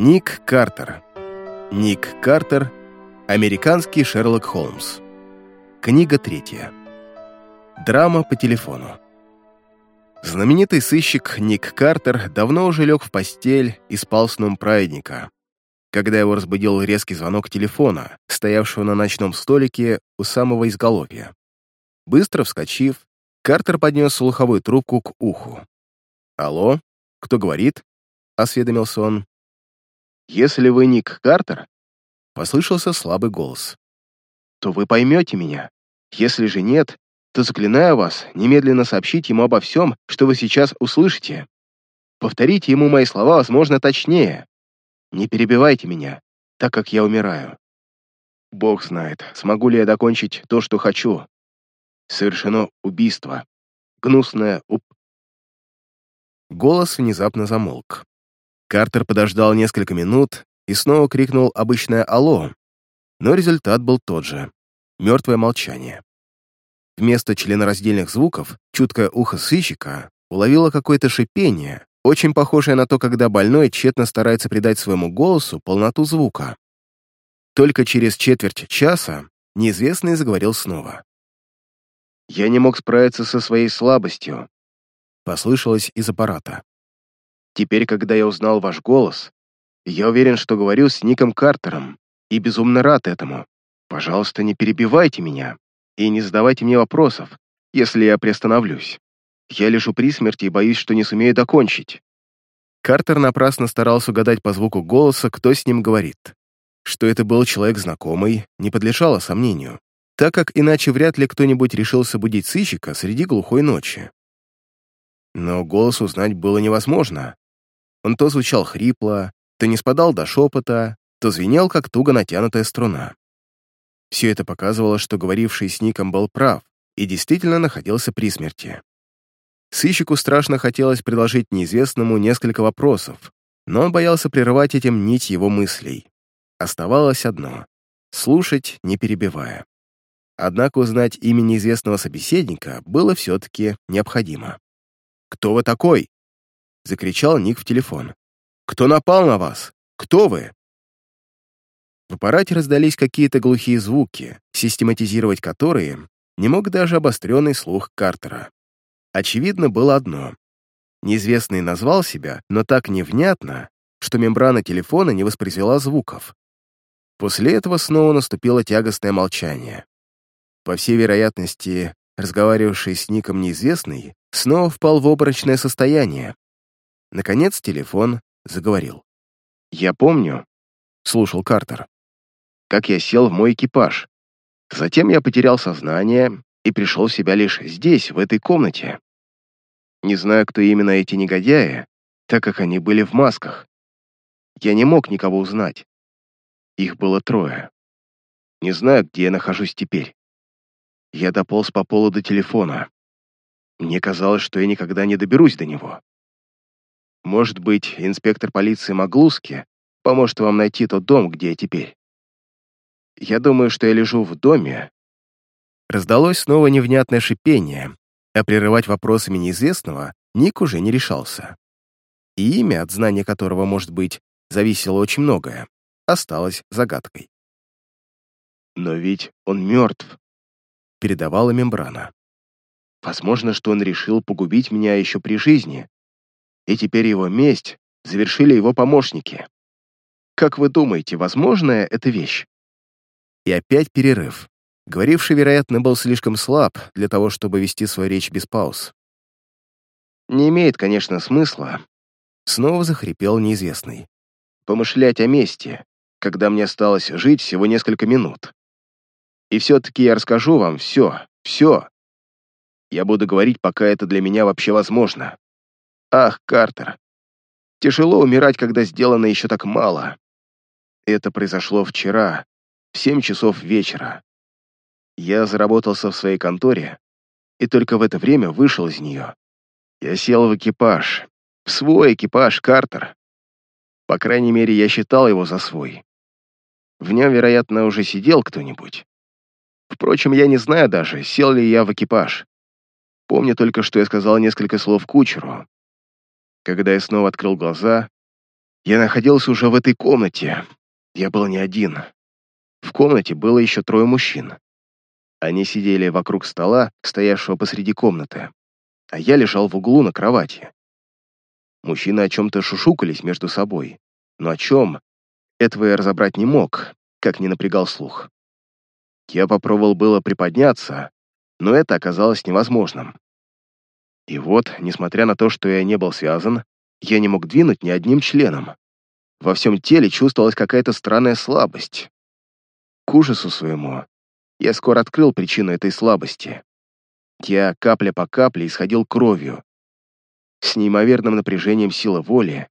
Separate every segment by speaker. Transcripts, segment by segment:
Speaker 1: Ник Картер. Ник Картер. Американский Шерлок Холмс. Книга третья. Драма по телефону. Знаменитый сыщик Ник Картер давно уже лег в постель и спал сном праведника, когда его разбудил резкий звонок телефона, стоявшего на ночном столике у самого изголовья. Быстро вскочив, Картер поднес слуховую трубку к уху. «Алло? Кто говорит?» — осведомился он.
Speaker 2: «Если вы Ник Картер», —
Speaker 1: послышался слабый голос, —
Speaker 2: «то вы поймете меня. Если же нет, то заклинаю вас немедленно сообщить ему обо всем, что вы сейчас услышите. Повторите ему мои слова, возможно, точнее. Не перебивайте меня, так как я умираю. Бог знает, смогу ли я докончить то, что хочу. Совершено убийство. Гнусное уп...
Speaker 1: Голос внезапно замолк. Картер подождал несколько минут и снова крикнул обычное «Алло!», но результат был тот же — мертвое молчание. Вместо членораздельных звуков чуткое ухо сыщика уловило какое-то шипение, очень похожее на то, когда больной тщетно старается придать своему голосу полноту звука. Только через четверть часа неизвестный заговорил снова.
Speaker 2: «Я не мог справиться со своей слабостью», —
Speaker 1: послышалось из аппарата.
Speaker 2: «Теперь, когда я узнал ваш голос, я уверен, что говорю с Ником Картером, и безумно рад этому. Пожалуйста, не перебивайте меня и не задавайте мне вопросов, если я приостановлюсь. Я лежу при смерти и боюсь, что не сумею докончить».
Speaker 1: Картер напрасно старался угадать по звуку голоса, кто с ним говорит. Что это был человек знакомый, не подлежало сомнению, так как иначе вряд ли кто-нибудь решился будить сыщика среди глухой ночи. Но голос узнать было невозможно. Он то звучал хрипло, то не спадал до шепота, то звенел, как туго натянутая струна. Все это показывало, что говоривший с Ником был прав и действительно находился при смерти. Сыщику страшно хотелось предложить неизвестному несколько вопросов, но он боялся прерывать этим нить его мыслей. Оставалось одно — слушать, не перебивая. Однако узнать имя неизвестного собеседника было все-таки необходимо. «Кто вы такой?» — закричал Ник в телефон. «Кто напал на вас? Кто вы?» В аппарате раздались какие-то глухие звуки, систематизировать которые не мог даже обостренный слух Картера. Очевидно было одно. Неизвестный назвал себя, но так невнятно, что мембрана телефона не воспроизвела звуков. После этого снова наступило тягостное молчание. По всей вероятности, разговаривавший с Ником неизвестный снова впал в обморочное состояние. Наконец телефон заговорил.
Speaker 2: «Я помню», — слушал Картер как я сел в мой экипаж. Затем я потерял сознание и пришел в себя лишь здесь, в этой комнате. Не знаю, кто именно эти негодяи, так как они были в масках. Я не мог никого узнать. Их было трое. Не знаю, где я нахожусь теперь. Я дополз по полу до телефона. Мне казалось, что я никогда не доберусь до него. Может быть, инспектор полиции Маглуски поможет вам найти тот дом, где я теперь. Я думаю, что я лежу в доме».
Speaker 1: Раздалось снова невнятное шипение, а прерывать вопросами неизвестного Ник уже не решался. И имя, от знания которого, может быть, зависело очень многое, осталось загадкой.
Speaker 2: «Но ведь он мертв», — передавала мембрана. «Возможно, что он решил погубить меня еще при жизни, и теперь его месть завершили его помощники. Как вы думаете, возможная эта вещь?»
Speaker 1: И опять перерыв. Говоривший, вероятно, был слишком слаб для того, чтобы вести свою речь без пауз.
Speaker 2: «Не имеет, конечно, смысла», —
Speaker 1: снова захрипел неизвестный.
Speaker 2: «Помышлять о месте, когда мне осталось жить всего несколько минут. И все-таки я расскажу вам все, все. Я буду говорить, пока это для меня вообще возможно. Ах, Картер, тяжело умирать, когда сделано еще так мало. Это произошло вчера, в семь часов вечера. Я заработался в своей конторе и только в это время вышел из нее. Я сел в экипаж, в свой экипаж Картер. По крайней мере, я считал его за свой. В нем, вероятно, уже сидел кто-нибудь. Впрочем, я не знаю даже, сел ли я в экипаж. Помню только, что я сказал несколько слов кучеру. Когда я снова открыл глаза, Я находился уже в этой комнате. Я был не один. В комнате было еще трое мужчин. Они сидели вокруг стола, стоявшего посреди комнаты, а я лежал в углу на кровати. Мужчины о чем-то шушукались между собой, но о чем, этого я разобрать не мог, как не напрягал слух. Я попробовал было приподняться, но это оказалось невозможным. И вот, несмотря на то, что я не был связан, я не мог двинуть ни одним членом. Во всем теле чувствовалась какая-то странная слабость. К ужасу своему, я скоро открыл причину этой слабости. Я капля по капле исходил кровью. С неимоверным напряжением силы воли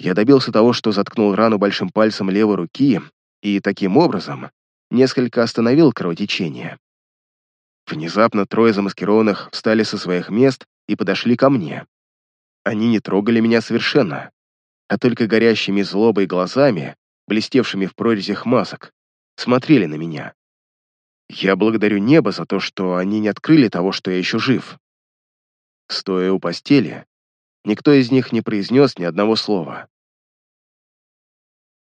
Speaker 2: я добился того, что заткнул рану большим пальцем левой руки и, таким образом, несколько остановил кровотечение. Внезапно трое замаскированных встали со своих мест и подошли ко мне. Они не трогали меня совершенно, а только горящими злобой глазами, блестевшими в прорезях масок, смотрели на меня. Я благодарю небо за то, что они не открыли того, что я еще жив. Стоя у постели, никто из них не произнес ни одного слова.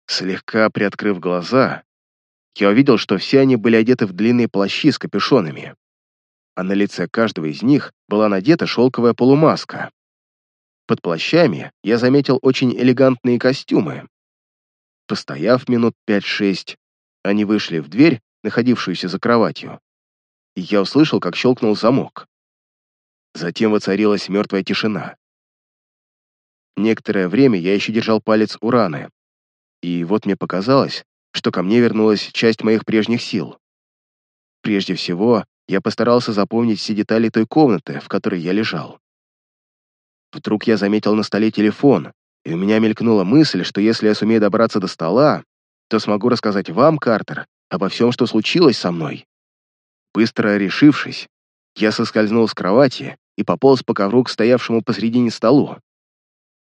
Speaker 2: Слегка приоткрыв глаза, я увидел, что все они были одеты в длинные плащи с капюшонами, а на лице каждого из них была надета шелковая полумаска. Под плащами я заметил очень элегантные костюмы. Постояв минут пять-шесть, они вышли в дверь, находившуюся за кроватью, и я услышал, как щелкнул замок. Затем воцарилась мертвая тишина. Некоторое время я еще держал палец у раны, и вот мне показалось, что ко мне вернулась часть моих прежних сил. Прежде всего, я постарался запомнить все детали той комнаты, в которой я лежал. Вдруг я заметил на столе телефон, и у меня мелькнула мысль, что если я сумею добраться до стола, то смогу рассказать вам, Картер, обо всем, что случилось со мной. Быстро решившись, я соскользнул с кровати и пополз по ковру к стоявшему посредине столу.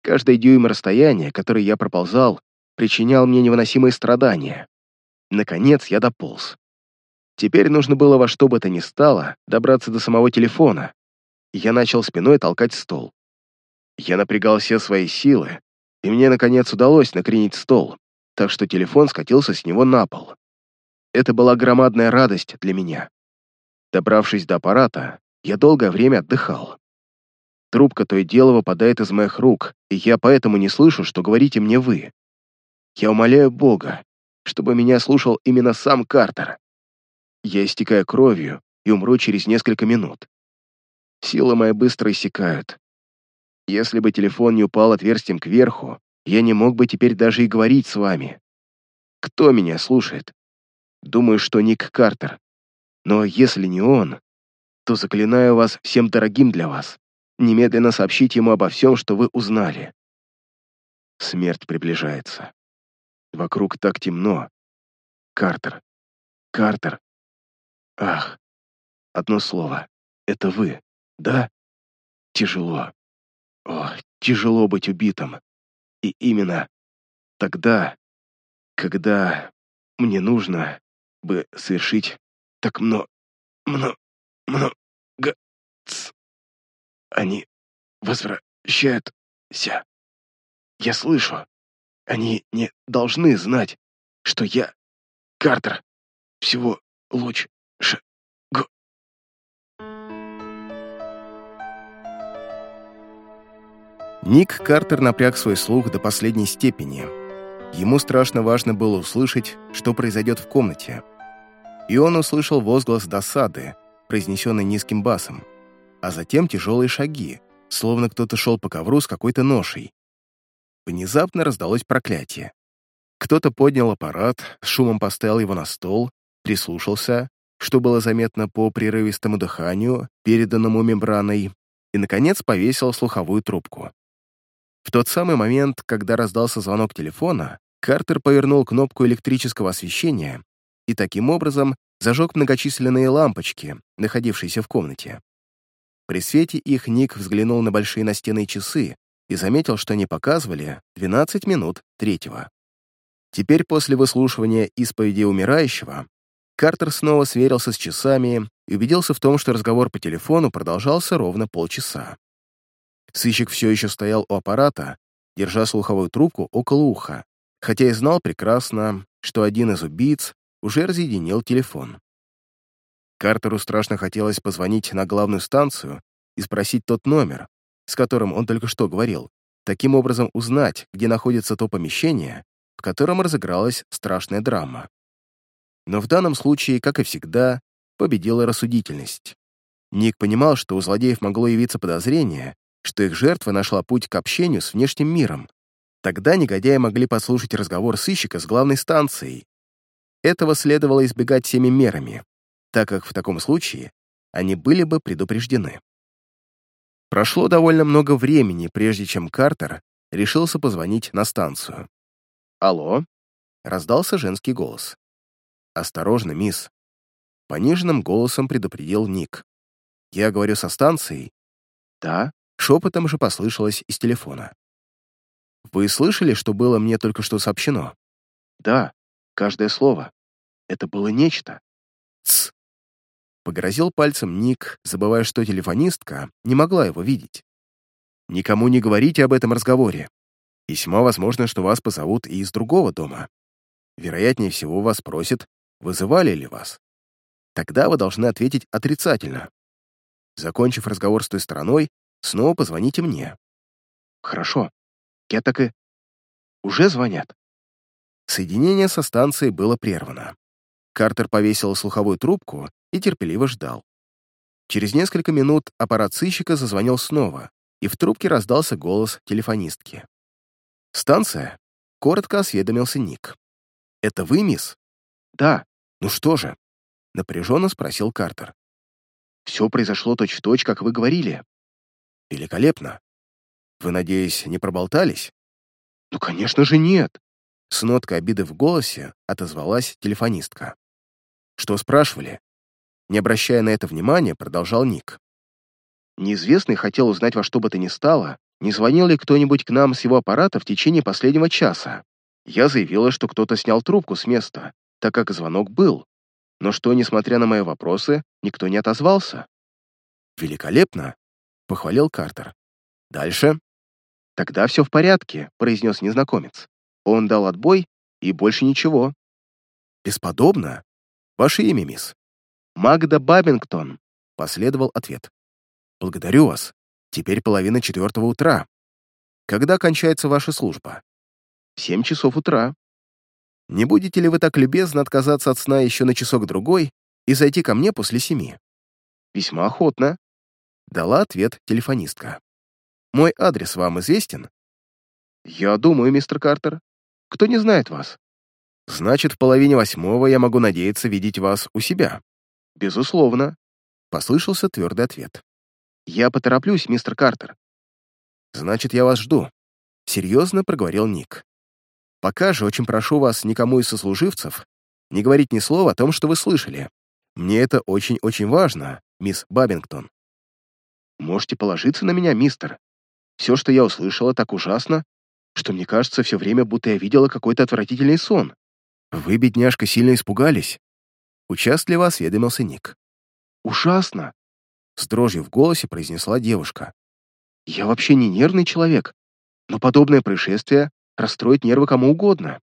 Speaker 2: Каждый дюйм расстояния, который я проползал, причинял мне невыносимые страдания. Наконец я дополз. Теперь нужно было во что бы то ни стало добраться до самого телефона, я начал спиной толкать стол. Я напрягал все свои силы, и мне, наконец, удалось накренить стол, так что телефон скатился с него на пол. Это была громадная радость для меня. Добравшись до аппарата, я долгое время отдыхал. Трубка то и дело выпадает из моих рук, и я поэтому не слышу, что говорите мне вы. Я умоляю Бога, чтобы меня слушал именно сам Картер. Я истекаю кровью и умру через несколько минут. Силы мои быстро иссякают. Если бы телефон не упал отверстием кверху, я не мог бы теперь даже и говорить с вами. Кто меня слушает? Думаю, что Ник Картер. Но если не он, то заклинаю вас всем дорогим для вас. Немедленно сообщите ему обо всем, что вы узнали. Смерть приближается. Вокруг так темно. Картер. Картер. Ах. Одно слово. Это вы, да? Тяжело. О, тяжело быть убитым. И именно тогда, когда мне нужно бы совершить так много, много, много, ц. Они возвращаются. Я слышу, они не должны знать, что я Картер. Всего луч ш г.
Speaker 1: Ник Картер напряг свой слух до последней степени. Ему страшно важно было услышать, что произойдет в комнате. И он услышал возглас досады, произнесенный низким басом, а затем тяжелые шаги, словно кто-то шел по ковру с какой-то ношей. Внезапно раздалось проклятие. Кто-то поднял аппарат, с шумом поставил его на стол, прислушался, что было заметно по прерывистому дыханию, переданному мембраной, и, наконец, повесил слуховую трубку. В тот самый момент, когда раздался звонок телефона, Картер повернул кнопку электрического освещения и таким образом зажег многочисленные лампочки, находившиеся в комнате. При свете их Ник взглянул на большие настенные часы, и заметил, что они показывали 12 минут третьего. Теперь после выслушивания исповеди умирающего Картер снова сверился с часами и убедился в том, что разговор по телефону продолжался ровно полчаса. Сыщик все еще стоял у аппарата, держа слуховую трубку около уха, хотя и знал прекрасно, что один из убийц уже разъединил телефон. Картеру страшно хотелось позвонить на главную станцию и спросить тот номер, с которым он только что говорил, таким образом узнать, где находится то помещение, в котором разыгралась страшная драма. Но в данном случае, как и всегда, победила рассудительность. Ник понимал, что у злодеев могло явиться подозрение, что их жертва нашла путь к общению с внешним миром. Тогда негодяи могли послушать разговор сыщика с главной станцией. Этого следовало избегать всеми мерами, так как в таком случае они были бы предупреждены. Прошло довольно много времени, прежде чем Картер решился позвонить на станцию.
Speaker 2: «Алло?»
Speaker 1: — раздался женский голос. «Осторожно, мисс!» Пониженным голосом предупредил Ник. «Я говорю со станцией?» «Да?» — шепотом же послышалось из телефона. «Вы слышали, что было мне только что сообщено?»
Speaker 2: «Да, каждое слово. Это было нечто».
Speaker 1: «Тсс!» Погрозил пальцем Ник, забывая, что телефонистка не могла его видеть. «Никому не говорите об этом разговоре. Весьма возможно, что вас позовут и из другого дома. Вероятнее всего, вас спросят, вызывали ли вас. Тогда вы должны ответить отрицательно. Закончив разговор с той стороной, снова позвоните мне.
Speaker 2: Хорошо. Я так и... Уже звонят?
Speaker 1: Соединение со станцией было прервано. Картер повесил слуховую трубку и терпеливо ждал. Через несколько минут аппарат сыщика зазвонил снова, и в трубке раздался голос телефонистки. «Станция?» — коротко осведомился Ник. «Это вы, мисс?»
Speaker 2: «Да».
Speaker 1: «Ну что же?» — напряженно спросил Картер.
Speaker 2: «Все произошло точь-в-точь, -точь, как вы говорили».
Speaker 1: «Великолепно. Вы, надеюсь, не проболтались?»
Speaker 2: «Ну, конечно же, нет!»
Speaker 1: С ноткой обиды в голосе отозвалась телефонистка. «Что спрашивали?» Не обращая на это внимания, продолжал Ник.
Speaker 2: Неизвестный хотел узнать во что бы то ни стало, не звонил ли кто-нибудь к нам с его аппарата в течение последнего часа. Я заявила, что кто-то снял трубку с места, так как звонок был, но что, несмотря на мои вопросы, никто не отозвался.
Speaker 1: «Великолепно!» — похвалил Картер. «Дальше?»
Speaker 2: «Тогда все в порядке», — произнес незнакомец. Он дал отбой, и больше ничего.
Speaker 1: «Бесподобно. Ваше имя, мисс?»
Speaker 2: «Магда Бабингтон», —
Speaker 1: последовал ответ. «Благодарю вас. Теперь половина четвертого утра. Когда кончается ваша служба?»
Speaker 2: «В семь часов утра».
Speaker 1: «Не будете ли вы так любезно отказаться от сна еще на часок-другой и зайти ко мне после семи?»
Speaker 2: «Весьма охотно», —
Speaker 1: дала ответ телефонистка. «Мой адрес вам известен?»
Speaker 2: «Я думаю, мистер Картер. Кто не знает вас?»
Speaker 1: «Значит, в половине восьмого я могу надеяться видеть вас у себя?»
Speaker 2: «Безусловно», —
Speaker 1: послышался твердый ответ.
Speaker 2: «Я потороплюсь, мистер Картер».
Speaker 1: «Значит, я вас жду», — серьезно проговорил Ник. «Пока же очень прошу вас никому из сослуживцев не говорить ни слова о том, что вы слышали. Мне это очень-очень важно, мисс Бабингтон».
Speaker 2: «Можете положиться на меня, мистер. Все, что я услышала, так ужасно, что мне кажется все время, будто я видела какой-то отвратительный сон».
Speaker 1: «Вы, бедняжка, сильно испугались?» Участливо осведомился Ник.
Speaker 2: «Ужасно!»
Speaker 1: С дрожью в голосе произнесла девушка.
Speaker 2: «Я вообще не нервный человек, но подобное происшествие расстроит нервы кому угодно».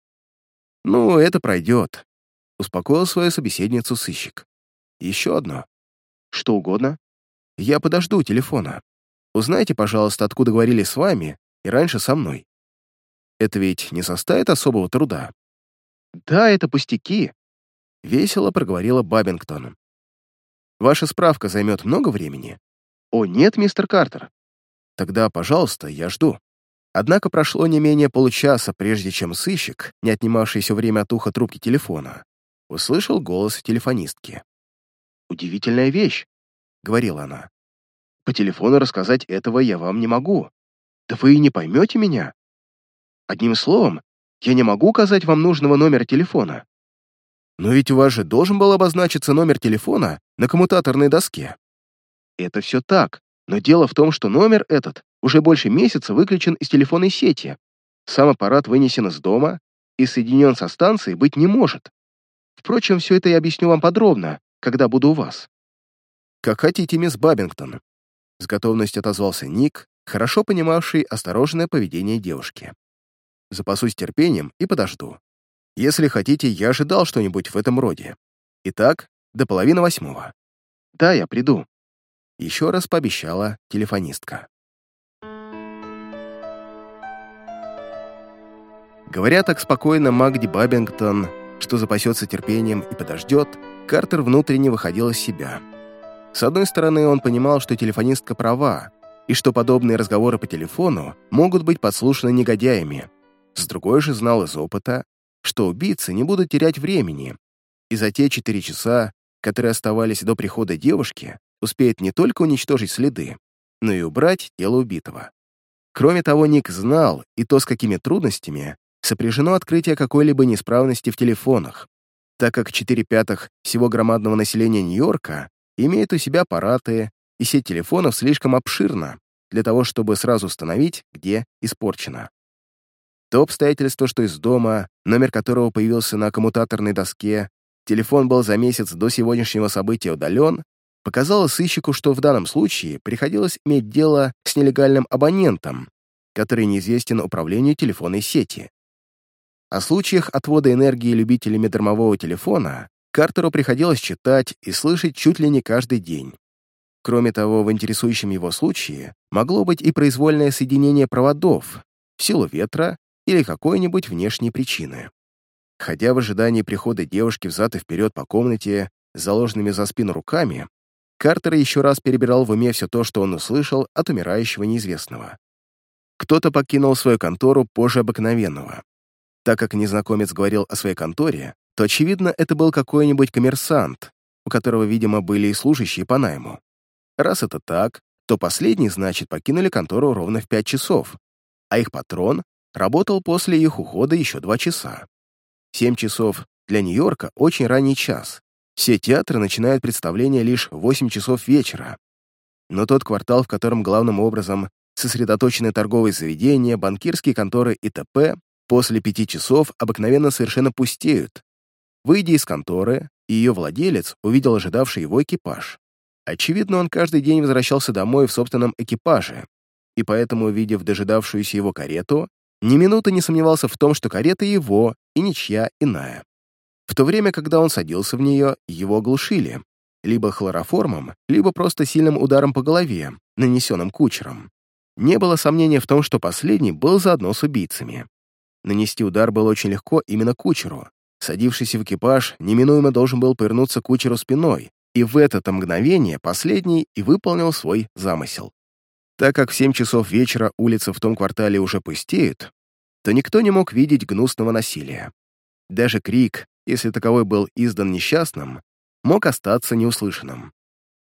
Speaker 1: «Ну, это пройдет», — успокоил свою собеседницу сыщик. «Еще одно».
Speaker 2: «Что угодно?»
Speaker 1: «Я подожду телефона. Узнайте, пожалуйста, откуда говорили с вами и раньше со мной. Это ведь не составит особого труда».
Speaker 2: «Да, это пустяки», —
Speaker 1: весело проговорила Бабингтон. Ваша справка займет много времени?
Speaker 2: О, нет, мистер Картер.
Speaker 1: Тогда, пожалуйста, я жду. Однако прошло не менее получаса, прежде чем сыщик, не отнимавший все время от уха трубки телефона, услышал голос телефонистки.
Speaker 2: «Удивительная вещь», — говорила она. «По телефону рассказать этого я вам не могу. Да вы и не поймете меня. Одним словом, я не могу указать вам нужного номера телефона.
Speaker 1: Но ведь у вас же должен был обозначиться номер телефона на коммутаторной доске.
Speaker 2: Это все так, но дело в том, что номер этот уже больше месяца выключен из телефонной сети. Сам аппарат вынесен из дома и соединен со станцией быть не может. Впрочем, все это я объясню вам подробно, когда буду у вас.
Speaker 1: Как хотите, мисс Бабингтон. С готовностью отозвался Ник, хорошо понимавший осторожное поведение девушки. Запасусь терпением и подожду. Если хотите, я ожидал что-нибудь в этом роде. Итак, до половины восьмого.
Speaker 2: Да, я приду.
Speaker 1: Еще раз пообещала телефонистка. Говоря так спокойно Магди Бабингтон, что запасется терпением и подождет, Картер внутренне выходил из себя. С одной стороны, он понимал, что телефонистка права, и что подобные разговоры по телефону могут быть подслушаны негодяями. С другой же знал из опыта, что убийцы не будут терять времени, и за те четыре часа, которые оставались до прихода девушки, успеет не только уничтожить следы, но и убрать тело убитого. Кроме того, Ник знал и то, с какими трудностями сопряжено открытие какой-либо неисправности в телефонах, так как 4 пятых всего громадного населения Нью-Йорка имеет у себя аппараты, и сеть телефонов слишком обширна для того, чтобы сразу установить, где испорчено. То обстоятельство, что из дома, номер которого появился на коммутаторной доске, телефон был за месяц до сегодняшнего события удален, показало сыщику, что в данном случае приходилось иметь дело с нелегальным абонентом, который неизвестен управлению телефонной сети. О случаях отвода энергии любителями дармового телефона Картеру приходилось читать и слышать чуть ли не каждый день. Кроме того, в интересующем его случае могло быть и произвольное соединение проводов в силу ветра или какой-нибудь внешней причины. Ходя в ожидании прихода девушки взад и вперед по комнате с заложенными за спину руками, Картер еще раз перебирал в уме все то, что он услышал от умирающего неизвестного. Кто-то покинул свою контору позже обыкновенного. Так как незнакомец говорил о своей конторе, то, очевидно, это был какой-нибудь коммерсант, у которого, видимо, были и служащие по найму. Раз это так, то последний, значит, покинули контору ровно в пять часов, а их патрон работал после их ухода еще два часа. Семь часов для Нью-Йорка очень ранний час. Все театры начинают представление лишь в 8 часов вечера. Но тот квартал, в котором главным образом сосредоточены торговые заведения, банкирские конторы и т.п., после пяти часов обыкновенно совершенно пустеют, Выйдя из конторы, ее владелец увидел ожидавший его экипаж. Очевидно, он каждый день возвращался домой в собственном экипаже, и поэтому, увидев дожидавшуюся его карету, ни минуты не сомневался в том, что карета его и ничья иная. В то время, когда он садился в нее, его оглушили, либо хлороформом, либо просто сильным ударом по голове, нанесенным кучером. Не было сомнения в том, что последний был заодно с убийцами. Нанести удар было очень легко именно кучеру, Садившийся в экипаж неминуемо должен был повернуться кучеру спиной, и в это мгновение последний и выполнил свой замысел. Так как в семь часов вечера улицы в том квартале уже пустеют, то никто не мог видеть гнусного насилия. Даже крик, если таковой был издан несчастным, мог остаться неуслышанным.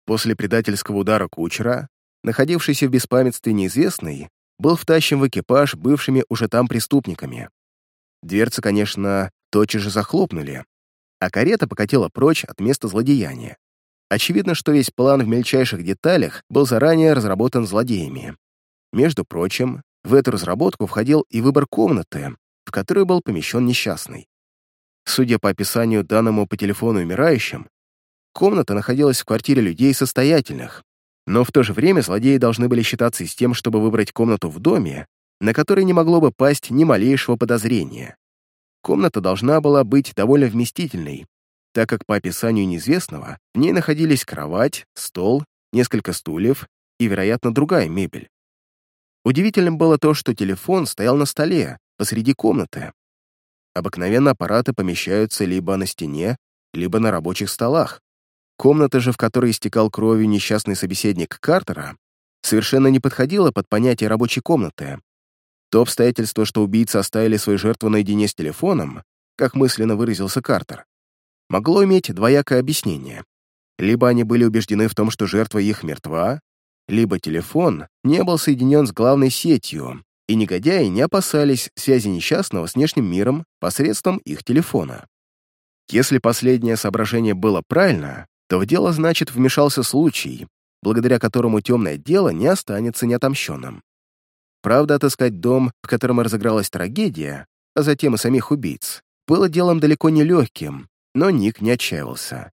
Speaker 1: После предательского удара кучера, находившийся в беспамятстве неизвестный, был втащен в экипаж бывшими уже там преступниками. Дверцы, конечно, тотчас же захлопнули, а карета покатила прочь от места злодеяния. Очевидно, что весь план в мельчайших деталях был заранее разработан злодеями. Между прочим, в эту разработку входил и выбор комнаты, в которую был помещен несчастный. Судя по описанию данному по телефону умирающим, комната находилась в квартире людей состоятельных, но в то же время злодеи должны были считаться с тем, чтобы выбрать комнату в доме, на которой не могло бы пасть ни малейшего подозрения. Комната должна была быть довольно вместительной, так как по описанию неизвестного в ней находились кровать, стол, несколько стульев и, вероятно, другая мебель. Удивительным было то, что телефон стоял на столе, посреди комнаты. Обыкновенно аппараты помещаются либо на стене, либо на рабочих столах. Комната же, в которой истекал кровью несчастный собеседник Картера, совершенно не подходила под понятие рабочей комнаты, то обстоятельство, что убийцы оставили свою жертву наедине с телефоном, как мысленно выразился Картер, могло иметь двоякое объяснение. Либо они были убеждены в том, что жертва их мертва, либо телефон не был соединен с главной сетью, и негодяи не опасались связи несчастного с внешним миром посредством их телефона. Если последнее соображение было правильно, то в дело, значит, вмешался случай, благодаря которому темное дело не останется неотомщенным. Правда, отыскать дом, в котором разыгралась трагедия, а затем и самих убийц, было делом далеко не легким, но Ник не отчаивался.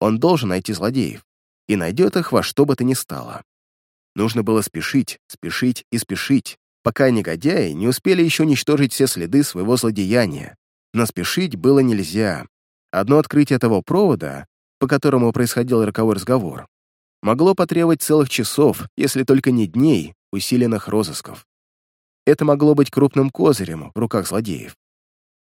Speaker 1: Он должен найти злодеев, и найдет их во что бы то ни стало. Нужно было спешить, спешить и спешить, пока негодяи не успели еще уничтожить все следы своего злодеяния. Но спешить было нельзя. Одно открытие того провода, по которому происходил роковой разговор, могло потребовать целых часов, если только не дней, усиленных розысков. Это могло быть крупным козырем в руках злодеев.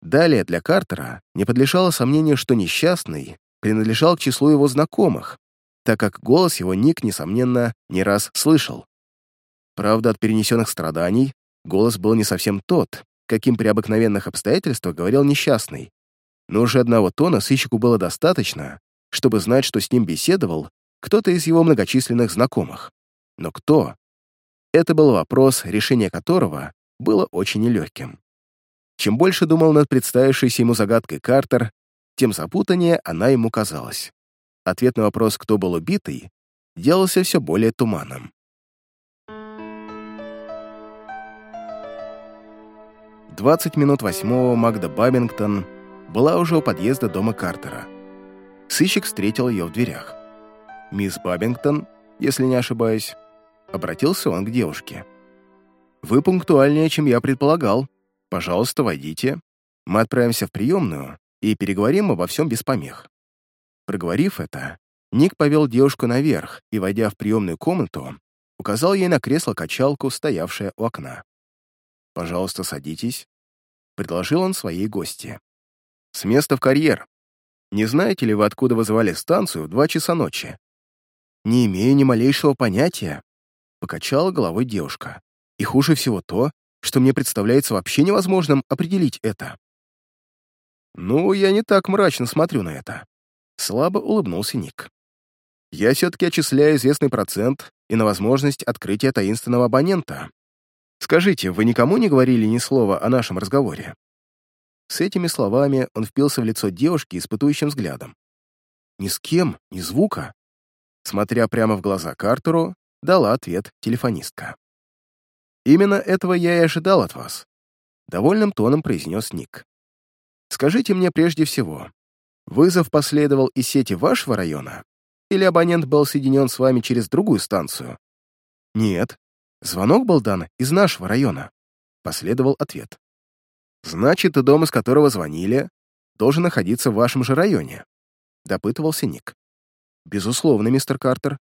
Speaker 1: Далее для Картера не подлежало сомнению, что несчастный принадлежал к числу его знакомых, так как голос его Ник, несомненно, не раз слышал. Правда, от перенесенных страданий голос был не совсем тот, каким при обыкновенных обстоятельствах говорил несчастный, но уже одного тона сыщику было достаточно, чтобы знать, что с ним беседовал кто-то из его многочисленных знакомых. Но кто? Это был вопрос, решение которого было очень нелегким. Чем больше думал над представившейся ему загадкой Картер, тем запутаннее она ему казалась. Ответ на вопрос, кто был убитый, делался все более туманным. Двадцать минут восьмого Магда Бабингтон была уже у подъезда дома Картера. Сыщик встретил ее в дверях. «Мисс Бабингтон, если не ошибаюсь», обратился он к девушке. «Вы пунктуальнее, чем я предполагал. Пожалуйста, войдите. Мы отправимся в приемную и переговорим обо всем без помех». Проговорив это, Ник повел девушку наверх и, войдя в приемную комнату, указал ей на кресло-качалку, стоявшее у окна. «Пожалуйста, садитесь», — предложил он своей гости. «С места в карьер. Не знаете ли вы, откуда вызывали станцию в два часа ночи?» «Не имею ни малейшего понятия», — покачала головой девушка. «И хуже всего то, что мне представляется вообще невозможным определить это. Ну, я не так мрачно смотрю на это. Слабо улыбнулся Ник. Я все-таки отчисляю известный процент и на возможность открытия таинственного абонента. Скажите, вы никому не говорили ни слова о нашем разговоре? С этими словами он впился в лицо девушки испытующим взглядом. Ни с кем, ни звука. Смотря прямо в глаза Картеру, дала ответ телефонистка. «Именно этого я и ожидал от вас», — довольным тоном произнес Ник. «Скажите мне прежде всего, вызов последовал из сети вашего района или абонент был соединен с вами через другую станцию?» «Нет, звонок был дан из нашего района», — последовал ответ. «Значит, и дом, из которого звонили, должен находиться в вашем же районе», — допытывался Ник. «Безусловно, мистер Картер.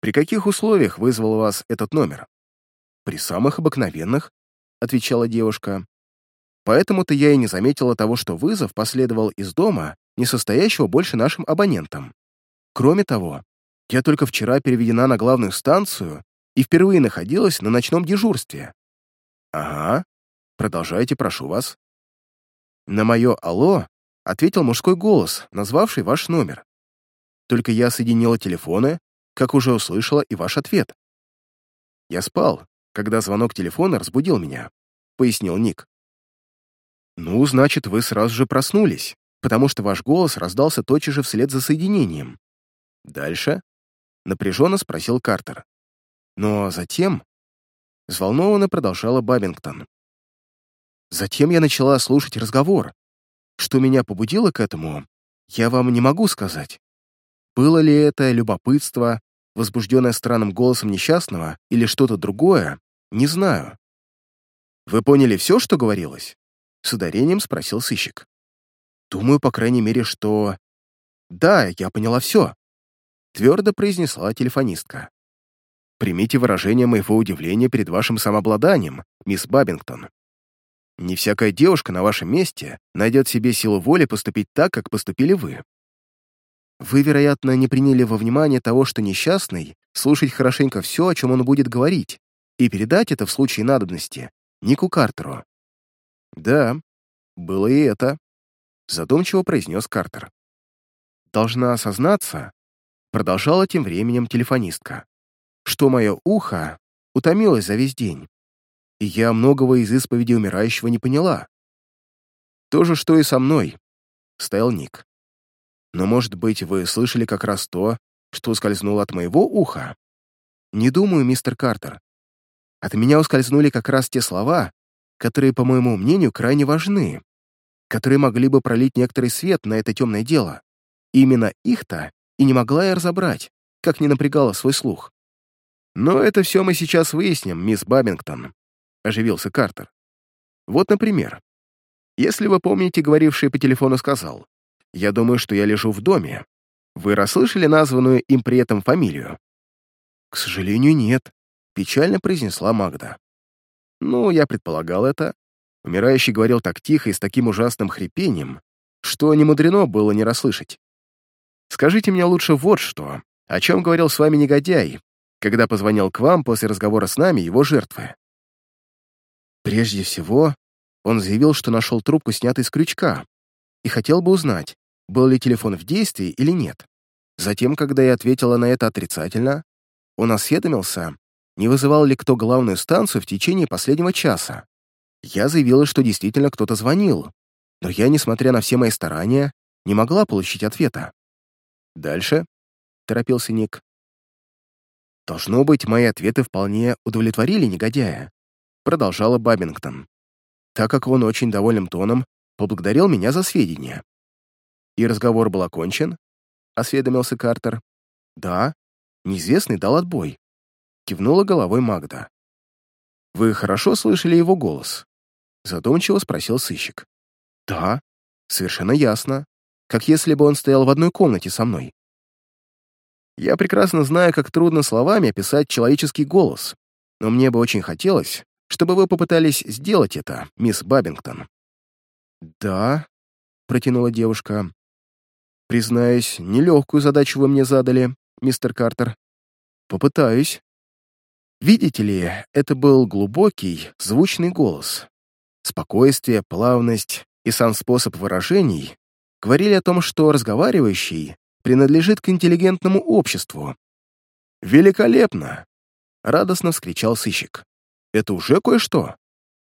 Speaker 1: При каких условиях вызвал вас этот номер?» «При самых обыкновенных», — отвечала девушка. «Поэтому-то я и не заметила того, что вызов последовал из дома, не состоящего больше нашим абонентом. Кроме того, я только вчера переведена на главную станцию и впервые находилась на ночном дежурстве». «Ага, продолжайте, прошу вас». На мое «Алло» ответил мужской голос, назвавший ваш номер. Только я соединила телефоны, как уже услышала и ваш ответ. Я спал, когда звонок телефона разбудил меня», — пояснил Ник. «Ну, значит, вы сразу же проснулись, потому что ваш голос раздался тотчас же вслед за соединением. Дальше?» — напряженно спросил Картер. Но затем... Взволнованно продолжала Бабингтон. Затем я начала слушать разговор. Что меня побудило к этому, я вам не могу сказать. Было ли это любопытство, возбужденное странным голосом несчастного, или что-то другое, не знаю. Вы поняли все, что говорилось? С ударением спросил сыщик. Думаю, по крайней мере, что... Да, я поняла все. Твердо произнесла телефонистка. Примите выражение моего удивления перед вашим самообладанием, мисс Бабингтон. Не всякая девушка на вашем месте найдет себе силу воли поступить так, как поступили вы. Вы, вероятно, не приняли во внимание того, что несчастный слушать хорошенько все, о чем он будет говорить, и передать это в случае надобности Нику Картеру. «Да, было и это», — задумчиво произнес Картер. «Должна осознаться», — продолжала тем временем телефонистка, «что мое ухо утомилось за весь день, и я многого из исповеди умирающего не поняла. То же, что и со мной», — стоял Ник. «Но, может быть, вы слышали как раз то, что ускользнуло от моего уха?» «Не думаю, мистер Картер. От меня ускользнули как раз те слова, которые, по моему мнению, крайне важны, которые могли бы пролить некоторый свет на это темное дело. Именно их-то и не могла я разобрать, как не напрягала свой слух. Но это все мы сейчас выясним, мисс Бабингтон», — оживился Картер. «Вот, например, если вы помните, говоривший по телефону сказал, «Я думаю, что я лежу в доме». Вы расслышали названную им при этом фамилию?» «К сожалению, нет», — печально произнесла Магда. «Ну, я предполагал это». Умирающий говорил так тихо и с таким ужасным хрипением, что не мудрено было не расслышать. «Скажите мне лучше вот что. О чем говорил с вами негодяй, когда позвонил к вам после разговора с нами его жертвы?» Прежде всего, он заявил, что нашел трубку, снятую с крючка, и хотел бы узнать, был ли телефон в действии или нет. Затем, когда я ответила на это отрицательно, он осведомился, не вызывал ли кто главную станцию в течение последнего часа. Я заявила, что действительно кто-то звонил, но я, несмотря на все мои старания, не могла получить ответа. «Дальше?» — торопился Ник. «Должно быть, мои ответы вполне удовлетворили негодяя», — продолжала Бабингтон, так как он очень довольным тоном поблагодарил меня за сведения. «И разговор был окончен?» — осведомился Картер. «Да, неизвестный дал отбой», — кивнула головой Магда. «Вы хорошо слышали его голос?» — задумчиво спросил сыщик. «Да, совершенно ясно, как если бы он стоял в одной комнате со мной. Я прекрасно знаю, как трудно словами описать человеческий голос, но мне бы очень хотелось, чтобы вы попытались сделать это, мисс Бабингтон». «Да», — протянула девушка, Признаюсь, нелегкую задачу вы мне задали, мистер Картер. Попытаюсь. Видите ли, это был глубокий, звучный голос. Спокойствие, плавность и сам способ выражений говорили о том, что разговаривающий принадлежит к интеллигентному обществу. «Великолепно!» — радостно вскричал сыщик. «Это уже кое-что.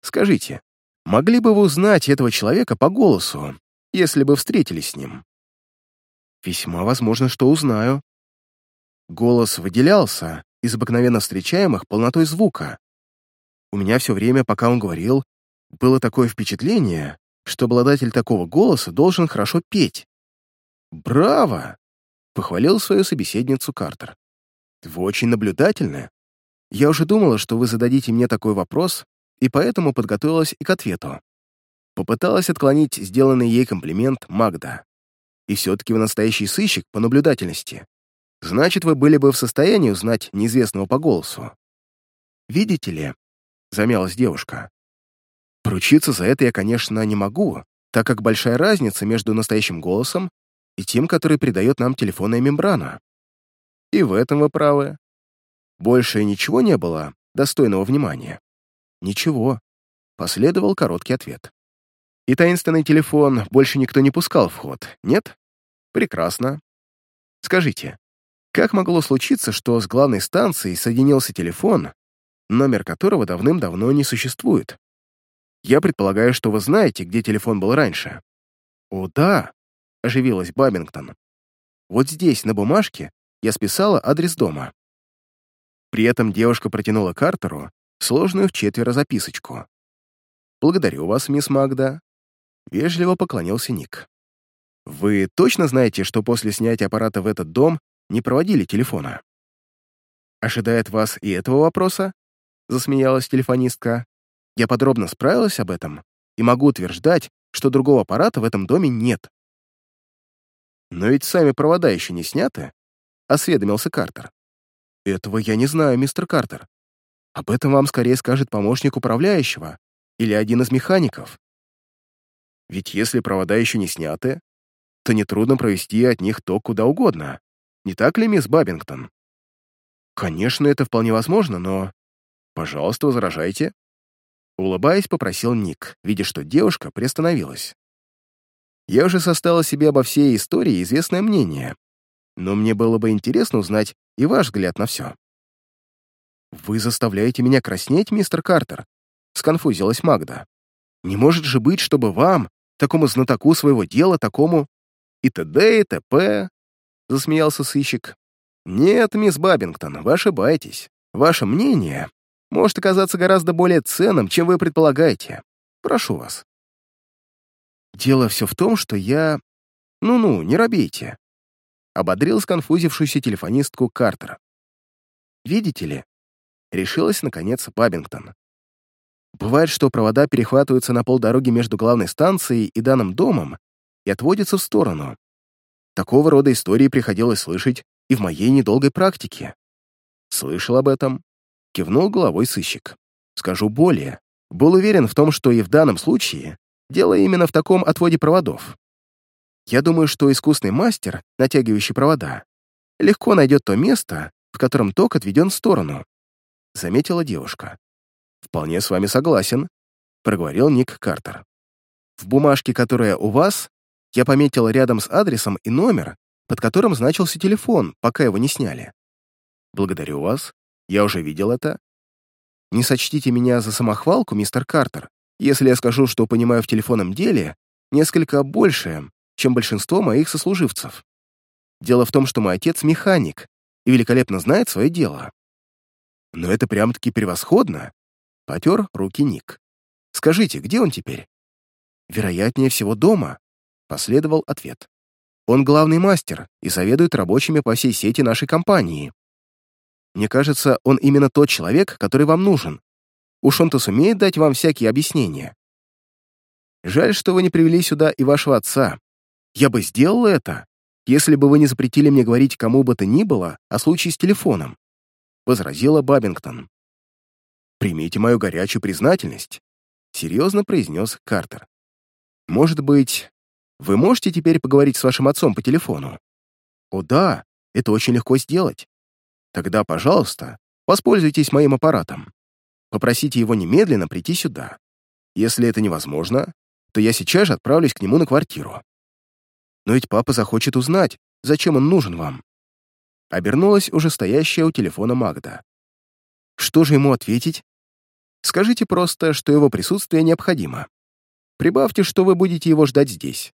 Speaker 1: Скажите, могли бы вы узнать этого человека по голосу, если бы встретились с ним?» Весьма возможно, что узнаю. Голос выделялся из обыкновенно встречаемых полнотой звука. У меня все время, пока он говорил, было такое впечатление, что обладатель такого голоса должен хорошо петь. «Браво!» — похвалил свою собеседницу Картер. «Вы очень наблюдательны. Я уже думала, что вы зададите мне такой вопрос, и поэтому подготовилась и к ответу». Попыталась отклонить сделанный ей комплимент Магда. И все-таки вы настоящий сыщик по наблюдательности. Значит, вы были бы в состоянии узнать неизвестного по голосу. Видите ли, замялась девушка. Поручиться за это я, конечно, не могу, так как большая разница между настоящим голосом и тем, который придает нам телефонная мембрана. И в этом вы правы. Больше ничего не было достойного внимания? Ничего. Последовал короткий ответ. И таинственный телефон больше никто не пускал в ход, нет? Прекрасно. Скажите, как могло случиться, что с главной станцией соединился телефон, номер которого давным-давно не существует? Я предполагаю, что вы знаете, где телефон был раньше. О, да, оживилась Бабингтон. Вот здесь, на бумажке, я списала адрес дома. При этом девушка протянула Картеру сложную в четверо записочку. «Благодарю вас, мисс Магда. Вежливо поклонился Ник. «Вы точно знаете, что после снятия аппарата в этот дом не проводили телефона?» «Ожидает вас и этого вопроса?» — засмеялась телефонистка. «Я подробно справилась об этом и могу утверждать, что другого аппарата в этом доме нет». «Но ведь сами провода еще не сняты», — осведомился Картер. «Этого я не знаю, мистер Картер. Об этом вам скорее скажет помощник управляющего или один из механиков. Ведь если провода еще не сняты, то нетрудно провести от них ток куда угодно. Не так ли, мисс Бабингтон? Конечно, это вполне возможно, но... Пожалуйста, возражайте. Улыбаясь, попросил Ник, видя, что девушка приостановилась. Я уже составила себе обо всей истории известное мнение, но мне было бы интересно узнать и ваш взгляд на все. «Вы заставляете меня краснеть, мистер Картер?» — сконфузилась Магда. «Не может же быть, чтобы вам, такому знатоку своего дела, такому и т.д. и т.п. Засмеялся сыщик. Нет, мисс Бабингтон, вы ошибаетесь. Ваше мнение может оказаться гораздо более ценным, чем вы предполагаете. Прошу вас. Дело все в том, что я... Ну-ну, не робейте. Ободрил сконфузившуюся телефонистку Картер. Видите ли, решилась, наконец, Бабингтон. Бывает, что провода перехватываются на полдороги между главной станцией и данным домом и отводятся в сторону. Такого рода истории приходилось слышать и в моей недолгой практике. Слышал об этом, кивнул головой сыщик. Скажу более, был уверен в том, что и в данном случае дело именно в таком отводе проводов. Я думаю, что искусный мастер, натягивающий провода, легко найдет то место, в котором ток отведен в сторону, заметила девушка. «Вполне с вами согласен», — проговорил Ник Картер. «В бумажке, которая у вас, я пометил рядом с адресом и номер, под которым значился телефон, пока его не сняли. Благодарю вас, я уже видел это. Не сочтите меня за самохвалку, мистер Картер, если я скажу, что понимаю в телефонном деле несколько больше, чем большинство моих сослуживцев. Дело в том, что мой отец механик и великолепно знает свое дело. Но это прям-таки превосходно. Потер руки Ник. Скажите, где он теперь? Вероятнее всего дома, последовал ответ. Он главный мастер и заведует рабочими по всей сети нашей компании. Мне кажется, он именно тот человек, который вам нужен. Уж он-то сумеет дать вам всякие объяснения. Жаль, что вы не привели сюда и вашего отца. Я бы сделал это, если бы вы не запретили мне говорить кому бы то ни было о случае с телефоном», — возразила Бабингтон. «Примите мою горячую признательность», — серьезно произнес Картер. «Может быть, вы можете теперь поговорить с вашим отцом по телефону?» «О да, это очень легко сделать. Тогда, пожалуйста, воспользуйтесь моим аппаратом. Попросите его немедленно прийти сюда. Если это невозможно, то я сейчас же отправлюсь к нему на квартиру. Но ведь папа захочет узнать, зачем он нужен вам. Обернулась уже стоящая у телефона Магда. Что же ему ответить? Скажите просто, что его присутствие необходимо. Прибавьте, что вы будете его ждать здесь.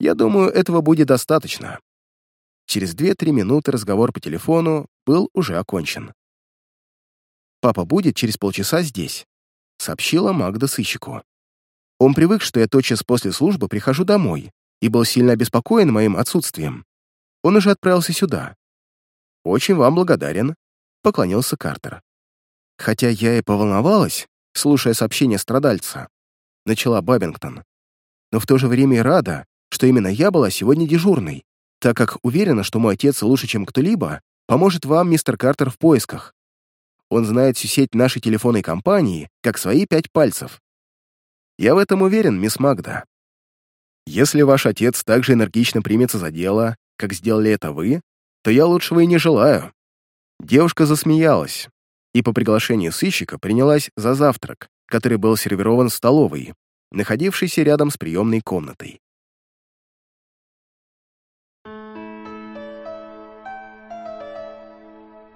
Speaker 1: Я думаю, этого будет достаточно. Через 2-3 минуты разговор по телефону был уже окончен. «Папа будет через полчаса здесь», — сообщила Магда сыщику. «Он привык, что я тотчас после службы прихожу домой, и был сильно обеспокоен моим отсутствием. Он уже отправился сюда. «Очень вам благодарен», — поклонился Картер. «Хотя я и поволновалась, слушая сообщение страдальца», — начала Бабингтон. «Но в то же время и рада, что именно я была сегодня дежурной, так как уверена, что мой отец лучше, чем кто-либо, поможет вам, мистер Картер, в поисках. Он знает всю сеть нашей телефонной компании, как свои пять пальцев. Я в этом уверен, мисс Магда. Если ваш отец так же энергично примется за дело, как сделали это вы, то я лучшего и не желаю». Девушка засмеялась и по приглашению сыщика принялась за завтрак, который был сервирован в столовой, находившейся рядом с приемной комнатой.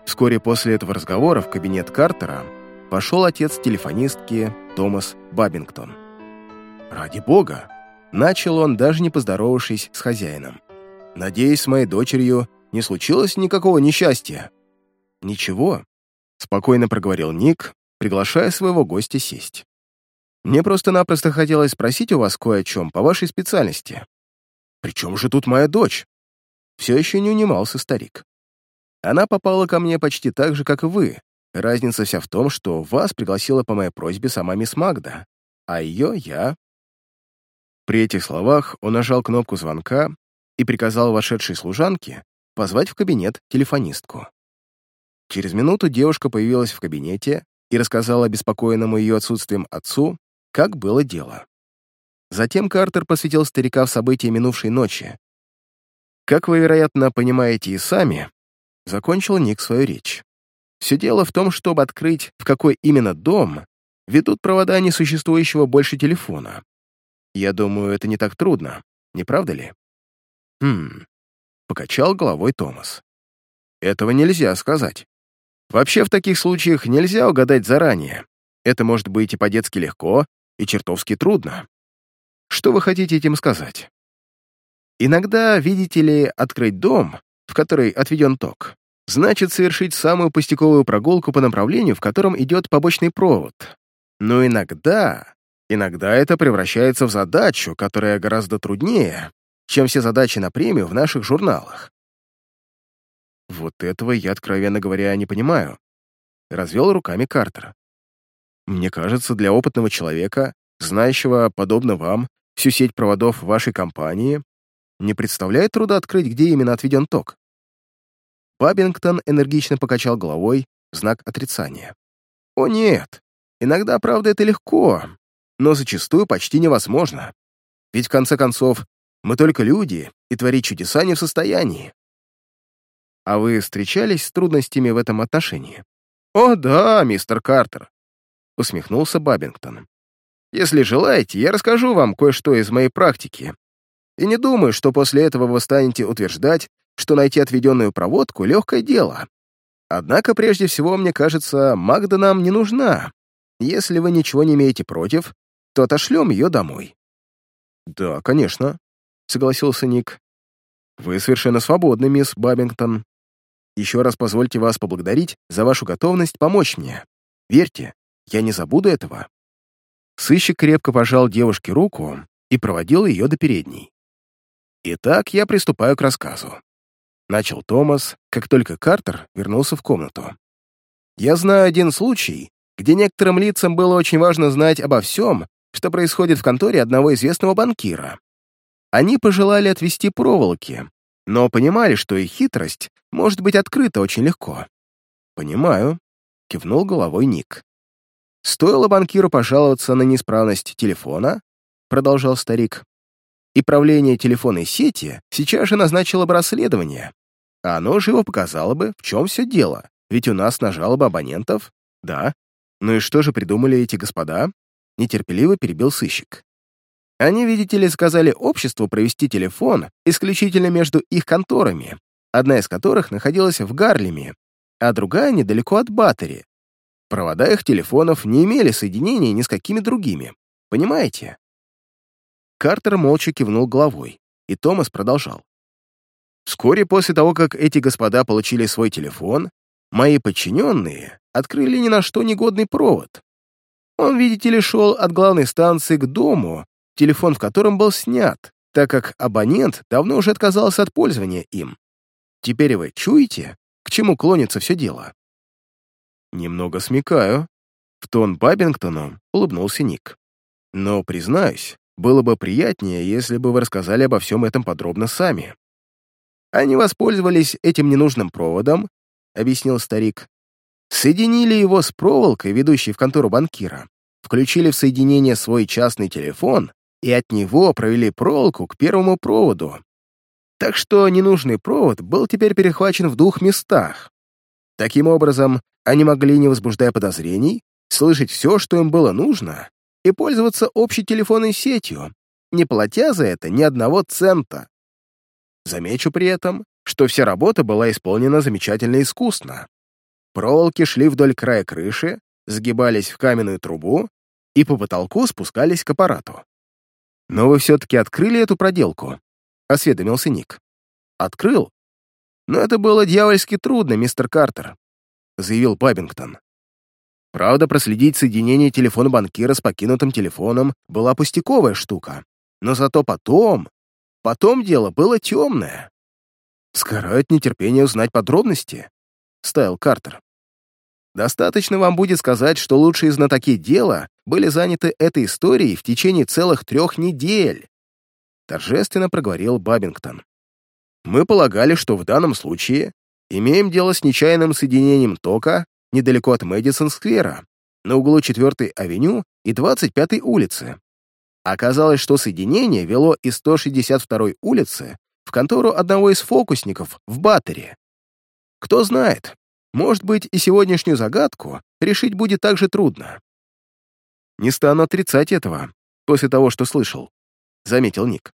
Speaker 1: Вскоре после этого разговора в кабинет Картера пошел отец телефонистки Томас Бабингтон. «Ради бога, Начал он, даже не поздоровавшись с хозяином. «Надеюсь, с моей дочерью не случилось никакого несчастья?» «Ничего», — спокойно проговорил Ник, приглашая своего гостя сесть. «Мне просто-напросто хотелось спросить у вас кое о чем по вашей специальности. При чем же тут моя дочь?» Все еще не унимался старик. «Она попала ко мне почти так же, как и вы. Разница вся в том, что вас пригласила по моей просьбе сама мисс Магда, а ее я при этих словах он нажал кнопку звонка и приказал вошедшей служанке позвать в кабинет телефонистку. Через минуту девушка появилась в кабинете и рассказала обеспокоенному ее отсутствием отцу, как было дело. Затем Картер посвятил старика в события минувшей ночи. Как вы, вероятно, понимаете и сами, закончил Ник свою речь. Все дело в том, чтобы открыть, в какой именно дом ведут провода несуществующего больше телефона. Я думаю, это не так трудно, не правда ли? Хм, покачал головой Томас. Этого нельзя сказать. Вообще в таких случаях нельзя угадать заранее. Это может быть и по-детски легко, и чертовски трудно. Что вы хотите этим сказать? Иногда, видите ли, открыть дом, в который отведен ток, значит совершить самую пустяковую прогулку по направлению, в котором идет побочный провод. Но иногда Иногда это превращается в задачу, которая гораздо труднее, чем все задачи на премию в наших журналах. Вот этого я, откровенно говоря, не понимаю. развел руками Картер. Мне кажется, для опытного человека, знающего, подобно вам, всю сеть проводов вашей компании, не представляет труда открыть, где именно отведен ток. Бабингтон энергично покачал головой в знак отрицания. О нет, иногда, правда, это легко, но зачастую почти невозможно. Ведь, в конце концов, мы только люди, и творить чудеса не в состоянии. А вы встречались с трудностями в этом отношении? О да, мистер Картер, усмехнулся Бабингтон. Если желаете, я расскажу вам кое-что из моей практики. И не думаю, что после этого вы станете утверждать, что найти отведенную проводку — легкое дело. Однако, прежде всего, мне кажется, Магда нам не нужна. Если вы ничего не имеете против, то отошлем ее домой». «Да, конечно», — согласился Ник. «Вы совершенно свободны, мисс Бабингтон. Еще раз позвольте вас поблагодарить за вашу готовность помочь мне. Верьте, я не забуду этого». Сыщик крепко пожал девушке руку и проводил ее до передней. «Итак, я приступаю к рассказу», — начал Томас, как только Картер вернулся в комнату. «Я знаю один случай, где некоторым лицам было очень важно знать обо всем, что происходит в конторе одного известного банкира. Они пожелали отвести проволоки, но понимали, что их хитрость может быть открыта очень легко. «Понимаю», — кивнул головой Ник. «Стоило банкиру пожаловаться на неисправность телефона», — продолжал старик, «и правление телефонной сети сейчас же назначило бы расследование, а оно живо показало бы, в чем все дело, ведь у нас на жалобы абонентов, да. Ну и что же придумали эти господа?» Нетерпеливо перебил сыщик. Они, видите ли, сказали обществу провести телефон исключительно между их конторами, одна из которых находилась в Гарлеме, а другая недалеко от Баттери. Провода их телефонов не имели соединения ни с какими другими. Понимаете? Картер молча кивнул головой, и Томас продолжал. Вскоре после того, как эти господа получили свой телефон, мои подчиненные открыли ни на что негодный провод, он, видите ли, шел от главной станции к дому, телефон в котором был снят, так как абонент давно уже отказался от пользования им. Теперь вы чуете, к чему клонится все дело? Немного смекаю. В тон Бабингтону улыбнулся Ник. Но, признаюсь, было бы приятнее, если бы вы рассказали обо всем этом подробно сами. Они воспользовались этим ненужным проводом, объяснил старик, соединили его с проволокой, ведущей в контору банкира, включили в соединение свой частный телефон и от него провели проволоку к первому проводу. Так что ненужный провод был теперь перехвачен в двух местах. Таким образом, они могли, не возбуждая подозрений, слышать все, что им было нужно, и пользоваться общей телефонной сетью, не платя за это ни одного цента. Замечу при этом, что вся работа была исполнена замечательно искусно. Проволоки шли вдоль края крыши, сгибались в каменную трубу и по потолку спускались к аппарату. «Но вы все-таки открыли эту проделку?» — осведомился Ник. «Открыл? Но это было дьявольски трудно, мистер Картер», — заявил Бабингтон. Правда, проследить соединение телефона банкира с покинутым телефоном была пустяковая штука, но зато потом... Потом дело было темное. «Сгорает нетерпение узнать подробности», — ставил Картер. «Достаточно вам будет сказать, что лучшие знатоки дела были заняты этой историей в течение целых трех недель», — торжественно проговорил Бабингтон. «Мы полагали, что в данном случае имеем дело с нечаянным соединением тока недалеко от Мэдисон-сквера, на углу 4-й авеню и 25-й улицы. Оказалось, что соединение вело из 162-й улицы в контору одного из фокусников в Баттере. Кто знает, может быть, и сегодняшнюю загадку решить будет так же трудно. «Не стану отрицать этого, после того, что слышал», — заметил Ник.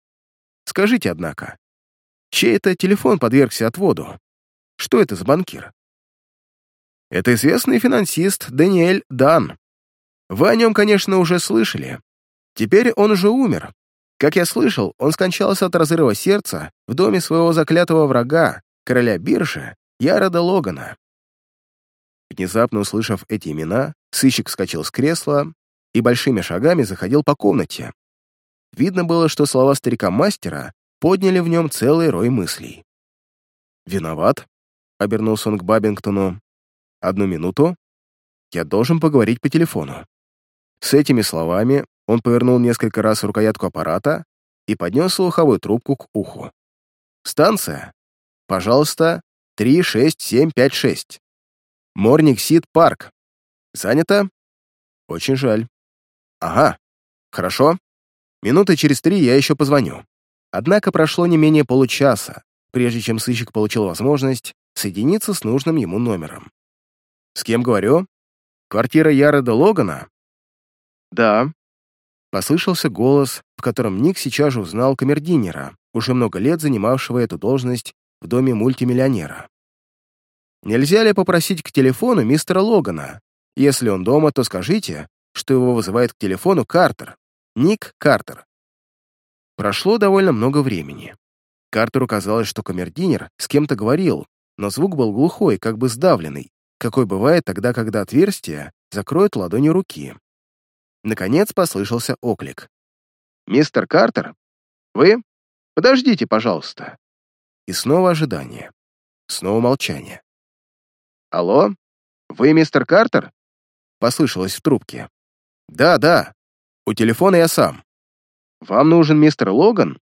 Speaker 1: «Скажите, однако, чей это телефон подвергся отводу? Что это за банкир?» «Это известный финансист Даниэль Дан. Вы о нем, конечно, уже слышали. Теперь он уже умер. Как я слышал, он скончался от разрыва сердца в доме своего заклятого врага, короля биржи, Ярода Логана. Внезапно услышав эти имена, сыщик вскочил с кресла и большими шагами заходил по комнате. Видно было, что слова старика-мастера подняли в нем целый рой мыслей. «Виноват?» — обернулся он к Бабингтону. «Одну минуту». я должен поговорить по телефону». С этими словами он повернул несколько раз рукоятку аппарата и поднес слуховую трубку к уху. «Станция? Пожалуйста, 36756. Морник Сид Парк. Занято? Очень жаль. Ага, хорошо. Минуты через три я еще позвоню. Однако прошло не менее получаса, прежде чем сыщик получил возможность соединиться с нужным ему номером. «С кем говорю? Квартира Яреда Логана?» «Да», — послышался голос, в котором Ник сейчас же узнал камердинера, уже много лет занимавшего эту должность в доме мультимиллионера. «Нельзя ли попросить к телефону мистера Логана? Если он дома, то скажите, что его вызывает к телефону Картер. Ник Картер». Прошло довольно много времени. Картеру казалось, что камердинер с кем-то говорил, но звук был глухой, как бы сдавленный, какой бывает тогда, когда отверстие закроет ладонью руки. Наконец послышался оклик. «Мистер Картер? Вы? Подождите, пожалуйста». И снова ожидание. Снова молчание. «Алло? Вы мистер Картер?» Послышалось в трубке. «Да, да. У телефона я сам». «Вам нужен мистер Логан?»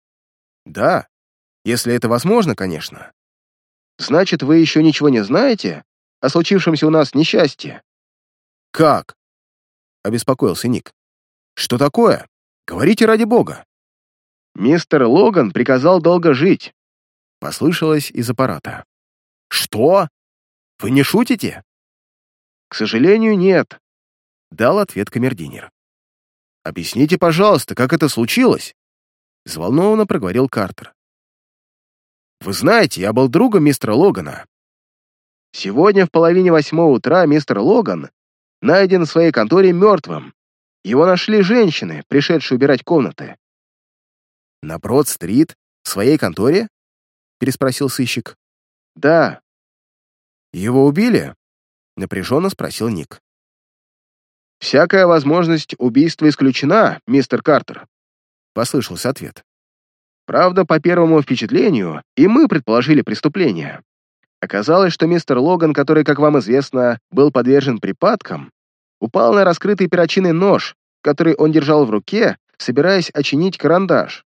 Speaker 1: «Да. Если это возможно, конечно». «Значит, вы еще ничего не знаете о случившемся у нас несчастье?» «Как?» — обеспокоился Ник. «Что такое? Говорите ради бога». «Мистер Логан приказал долго жить», — послышалось из аппарата. «Что? Вы не шутите?» «К сожалению, нет», — дал ответ камердинер. «Объясните, пожалуйста, как это случилось?» Взволнованно проговорил Картер. «Вы знаете, я был другом мистера Логана». «Сегодня в половине восьмого утра мистер Логан найден в своей конторе мертвым. Его нашли женщины, пришедшие убирать комнаты». «На Брод-стрит? В своей конторе?» — переспросил сыщик. «Да». «Его убили?» — напряженно спросил Ник. «Всякая возможность убийства исключена, мистер Картер», — послышался ответ. «Правда, по первому впечатлению, и мы предположили преступление. Оказалось, что мистер Логан, который, как вам известно, был подвержен припадкам, упал на раскрытый перочинный нож, который он держал в руке, собираясь очинить карандаш.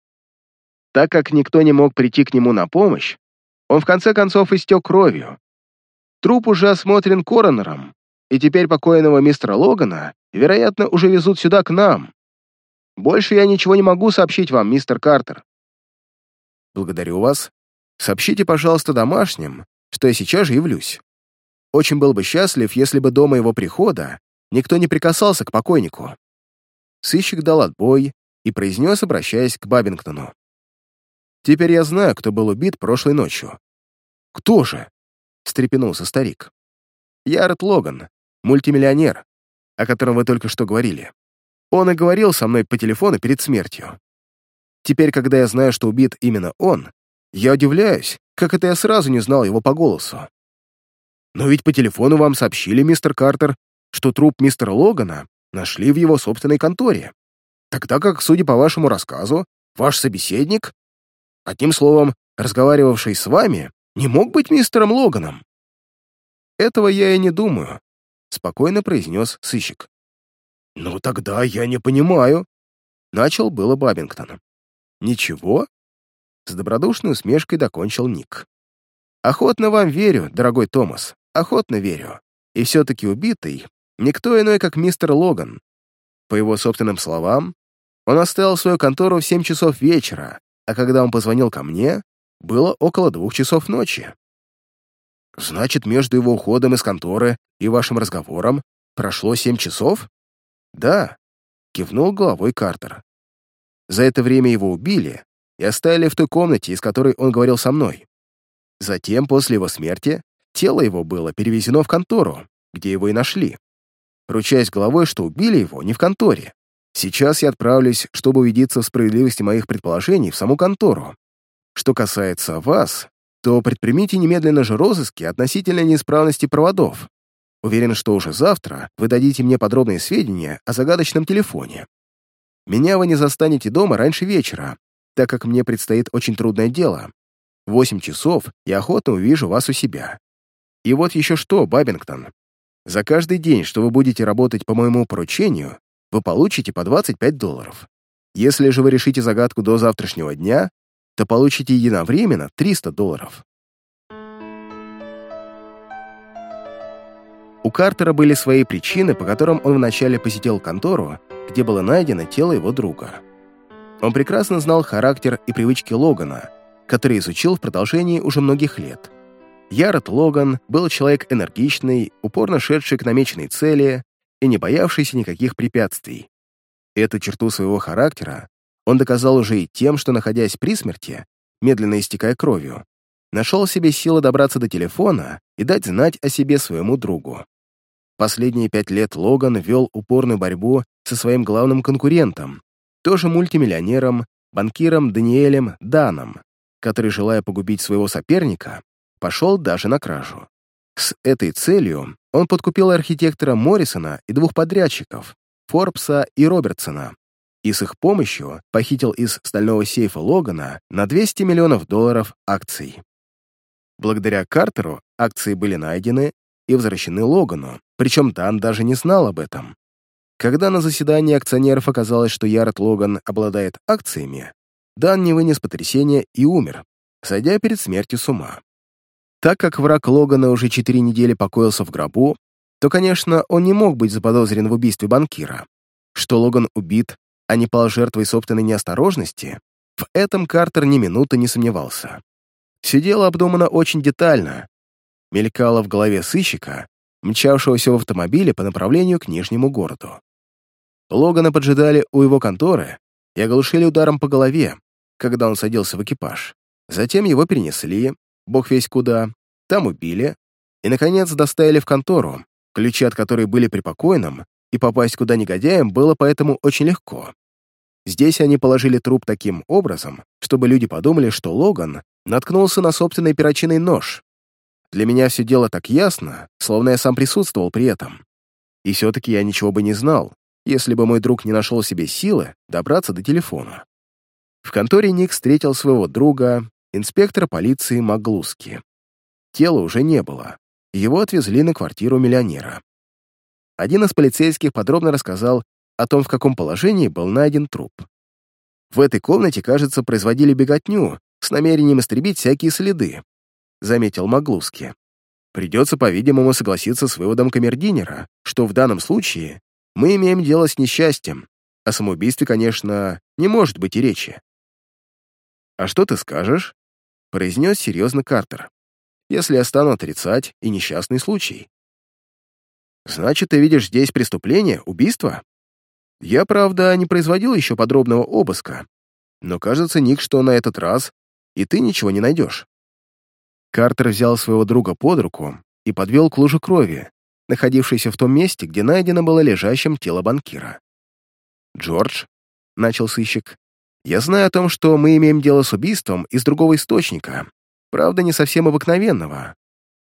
Speaker 1: Так как никто не мог прийти к нему на помощь, он в конце концов истек кровью. Труп уже осмотрен коронером, и теперь покойного мистера Логана, вероятно, уже везут сюда к нам. Больше я ничего не могу сообщить вам, мистер Картер. Благодарю вас. Сообщите, пожалуйста, домашним, что я сейчас же явлюсь. Очень был бы счастлив, если бы до моего прихода никто не прикасался к покойнику. Сыщик дал отбой и произнес, обращаясь к Бабингтону. «Теперь я знаю, кто был убит прошлой ночью». «Кто же?» — встрепенулся старик. «Яред Логан, мультимиллионер, о котором вы только что говорили. Он и говорил со мной по телефону перед смертью. Теперь, когда я знаю, что убит именно он, я удивляюсь, как это я сразу не знал его по голосу. Но ведь по телефону вам сообщили, мистер Картер, что труп мистера Логана нашли в его собственной конторе. Тогда как, судя по вашему рассказу, ваш собеседник, одним словом, разговаривавший с вами, не мог быть мистером Логаном. Этого я и не думаю, спокойно произнес сыщик. «Ну тогда я не понимаю», — начал было Бабингтон. «Ничего?» — с добродушной усмешкой докончил Ник. «Охотно вам верю, дорогой Томас, охотно верю. И все-таки убитый — никто иной, как мистер Логан. По его собственным словам, он оставил свою контору в семь часов вечера, а когда он позвонил ко мне, было около двух часов ночи. Значит, между его уходом из конторы и вашим разговором прошло семь часов? Да, кивнул головой Картер. За это время его убили и оставили в той комнате, из которой он говорил со мной. Затем, после его смерти, тело его было перевезено в контору, где его и нашли. Ручаясь головой, что убили его не в конторе. Сейчас я отправлюсь, чтобы убедиться в справедливости моих предположений в саму контору. Что касается вас, то предпримите немедленно же розыски относительно неисправности проводов. Уверен, что уже завтра вы дадите мне подробные сведения о загадочном телефоне. Меня вы не застанете дома раньше вечера, так как мне предстоит очень трудное дело. В восемь часов я охотно увижу вас у себя. И вот еще что, Бабингтон. За каждый день, что вы будете работать по моему поручению, вы получите по 25 долларов. Если же вы решите загадку до завтрашнего дня, то получите единовременно 300 долларов. У Картера были свои причины, по которым он вначале посетил контору, где было найдено тело его друга. Он прекрасно знал характер и привычки Логана, который изучил в продолжении уже многих лет. Ярод Логан был человек энергичный, упорно шедший к намеченной цели и не боявшийся никаких препятствий. Эту черту своего характера он доказал уже и тем, что, находясь при смерти, медленно истекая кровью, нашел в себе силы добраться до телефона и дать знать о себе своему другу. Последние пять лет Логан вел упорную борьбу со своим главным конкурентом, тоже мультимиллионером, банкиром Даниэлем Даном, который, желая погубить своего соперника, пошел даже на кражу. С этой целью он подкупил архитектора Моррисона и двух подрядчиков, Форбса и Робертсона, и с их помощью похитил из стального сейфа Логана на 200 миллионов долларов акций. Благодаря Картеру акции были найдены и возвращены Логану, причем Дан даже не знал об этом. Когда на заседании акционеров оказалось, что Ярд Логан обладает акциями, Дан не вынес потрясения и умер, сойдя перед смертью с ума. Так как враг Логана уже четыре недели покоился в гробу, то, конечно, он не мог быть заподозрен в убийстве банкира. Что Логан убит, а не пал жертвой собственной неосторожности, в этом Картер ни минуты не сомневался. Все дело обдумано очень детально. Мелькало в голове сыщика, мчавшегося в автомобиле по направлению к Нижнему городу. Логана поджидали у его конторы и оглушили ударом по голове, когда он садился в экипаж. Затем его перенесли, бог весь куда, там убили, и, наконец, доставили в контору, ключи от которой были при покойном, и попасть куда негодяям было поэтому очень легко. Здесь они положили труп таким образом, чтобы люди подумали, что Логан наткнулся на собственный перочинный нож, для меня все дело так ясно, словно я сам присутствовал при этом. И все-таки я ничего бы не знал, если бы мой друг не нашел себе силы добраться до телефона. В конторе Ник встретил своего друга, инспектора полиции Маглуски. Тела уже не было. Его отвезли на квартиру миллионера. Один из полицейских подробно рассказал о том, в каком положении был найден труп. В этой комнате, кажется, производили беготню с намерением истребить всякие следы, — заметил Маглуски. «Придется, по-видимому, согласиться с выводом камердинера, что в данном случае мы имеем дело с несчастьем. О самоубийстве, конечно, не может быть и речи». «А что ты скажешь?» — произнес серьезно Картер. «Если я стану отрицать и несчастный случай». «Значит, ты видишь здесь преступление, убийство?» «Я, правда, не производил еще подробного обыска, но кажется, Ник, что на этот раз и ты ничего не найдешь». Картер взял своего друга под руку и подвел к луже крови, находившейся в том месте, где найдено было лежащим тело банкира. «Джордж», — начал сыщик, — «я знаю о том, что мы имеем дело с убийством из другого источника, правда, не совсем обыкновенного.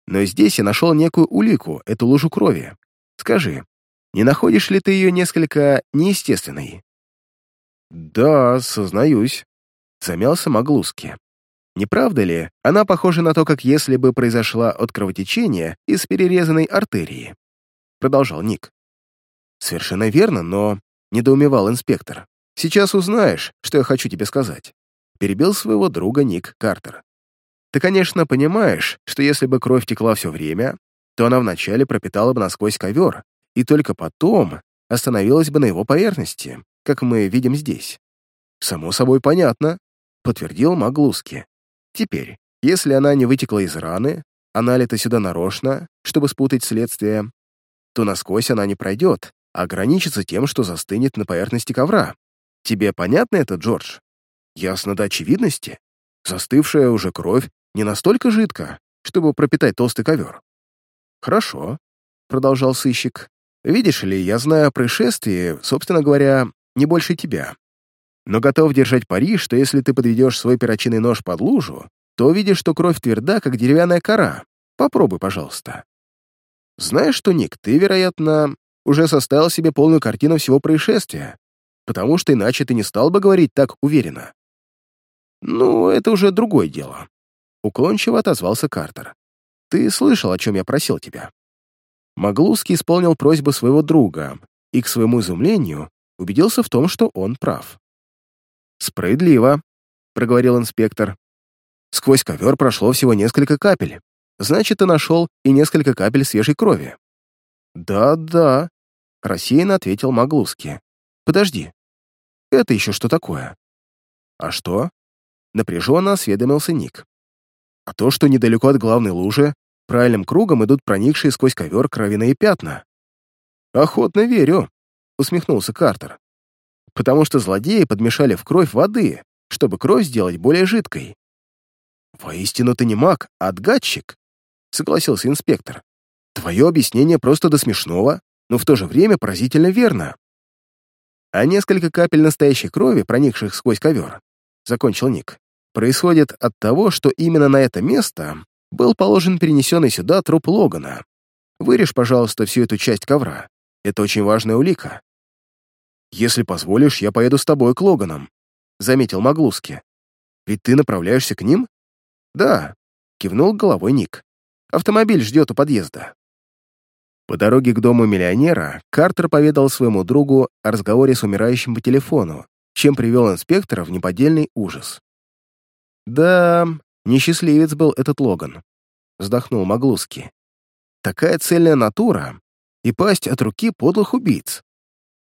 Speaker 1: Но здесь я нашел некую улику, эту лужу крови. Скажи, не находишь ли ты ее несколько неестественной?» «Да, сознаюсь», — замялся Маглуски. Не правда ли, она похожа на то, как если бы произошла от кровотечения из перерезанной артерии? Продолжал Ник. Совершенно верно, но... Недоумевал инспектор. Сейчас узнаешь, что я хочу тебе сказать. Перебил своего друга Ник Картер. Ты, конечно, понимаешь, что если бы кровь текла все время, то она вначале пропитала бы насквозь ковер, и только потом остановилась бы на его поверхности, как мы видим здесь. «Само собой понятно», — подтвердил Маглуски. Теперь, если она не вытекла из раны, а налита сюда нарочно, чтобы спутать следствие, то насквозь она не пройдет, а ограничится тем, что застынет на поверхности ковра. Тебе понятно это, Джордж? Ясно до очевидности. Застывшая уже кровь не настолько жидка, чтобы пропитать толстый ковер. Хорошо, продолжал сыщик. Видишь ли, я знаю о происшествии, собственно говоря, не больше тебя но готов держать пари, что если ты подведешь свой перочинный нож под лужу, то увидишь, что кровь тверда, как деревянная кора. Попробуй, пожалуйста. Знаешь что, Ник, ты, вероятно, уже составил себе полную картину всего происшествия, потому что иначе ты не стал бы говорить так уверенно. Ну, это уже другое дело. Уклончиво отозвался Картер. Ты слышал, о чем я просил тебя? Маглуский исполнил просьбу своего друга и, к своему изумлению, убедился в том, что он прав. «Справедливо», — проговорил инспектор. «Сквозь ковер прошло всего несколько капель. Значит, ты нашел и несколько капель свежей крови». «Да-да», — рассеянно ответил Маглуски. «Подожди, это еще что такое?» «А что?» — напряженно осведомился Ник. «А то, что недалеко от главной лужи правильным кругом идут проникшие сквозь ковер кровяные пятна». «Охотно верю», — усмехнулся Картер. «Потому что злодеи подмешали в кровь воды, чтобы кровь сделать более жидкой». «Воистину ты не маг, а отгадчик», — согласился инспектор. «Твое объяснение просто до смешного, но в то же время поразительно верно». «А несколько капель настоящей крови, проникших сквозь ковер, — закончил Ник, — происходит от того, что именно на это место был положен перенесенный сюда труп Логана. Вырежь, пожалуйста, всю эту часть ковра. Это очень важная улика. «Если позволишь, я поеду с тобой к Логанам», — заметил Маглуски. «Ведь ты направляешься к ним?» «Да», — кивнул головой Ник. «Автомобиль ждет у подъезда». По дороге к дому миллионера Картер поведал своему другу о разговоре с умирающим по телефону, чем привел инспектора в неподдельный ужас. «Да, несчастливец был этот Логан», — вздохнул Маглуски. «Такая цельная натура и пасть от руки подлых убийц.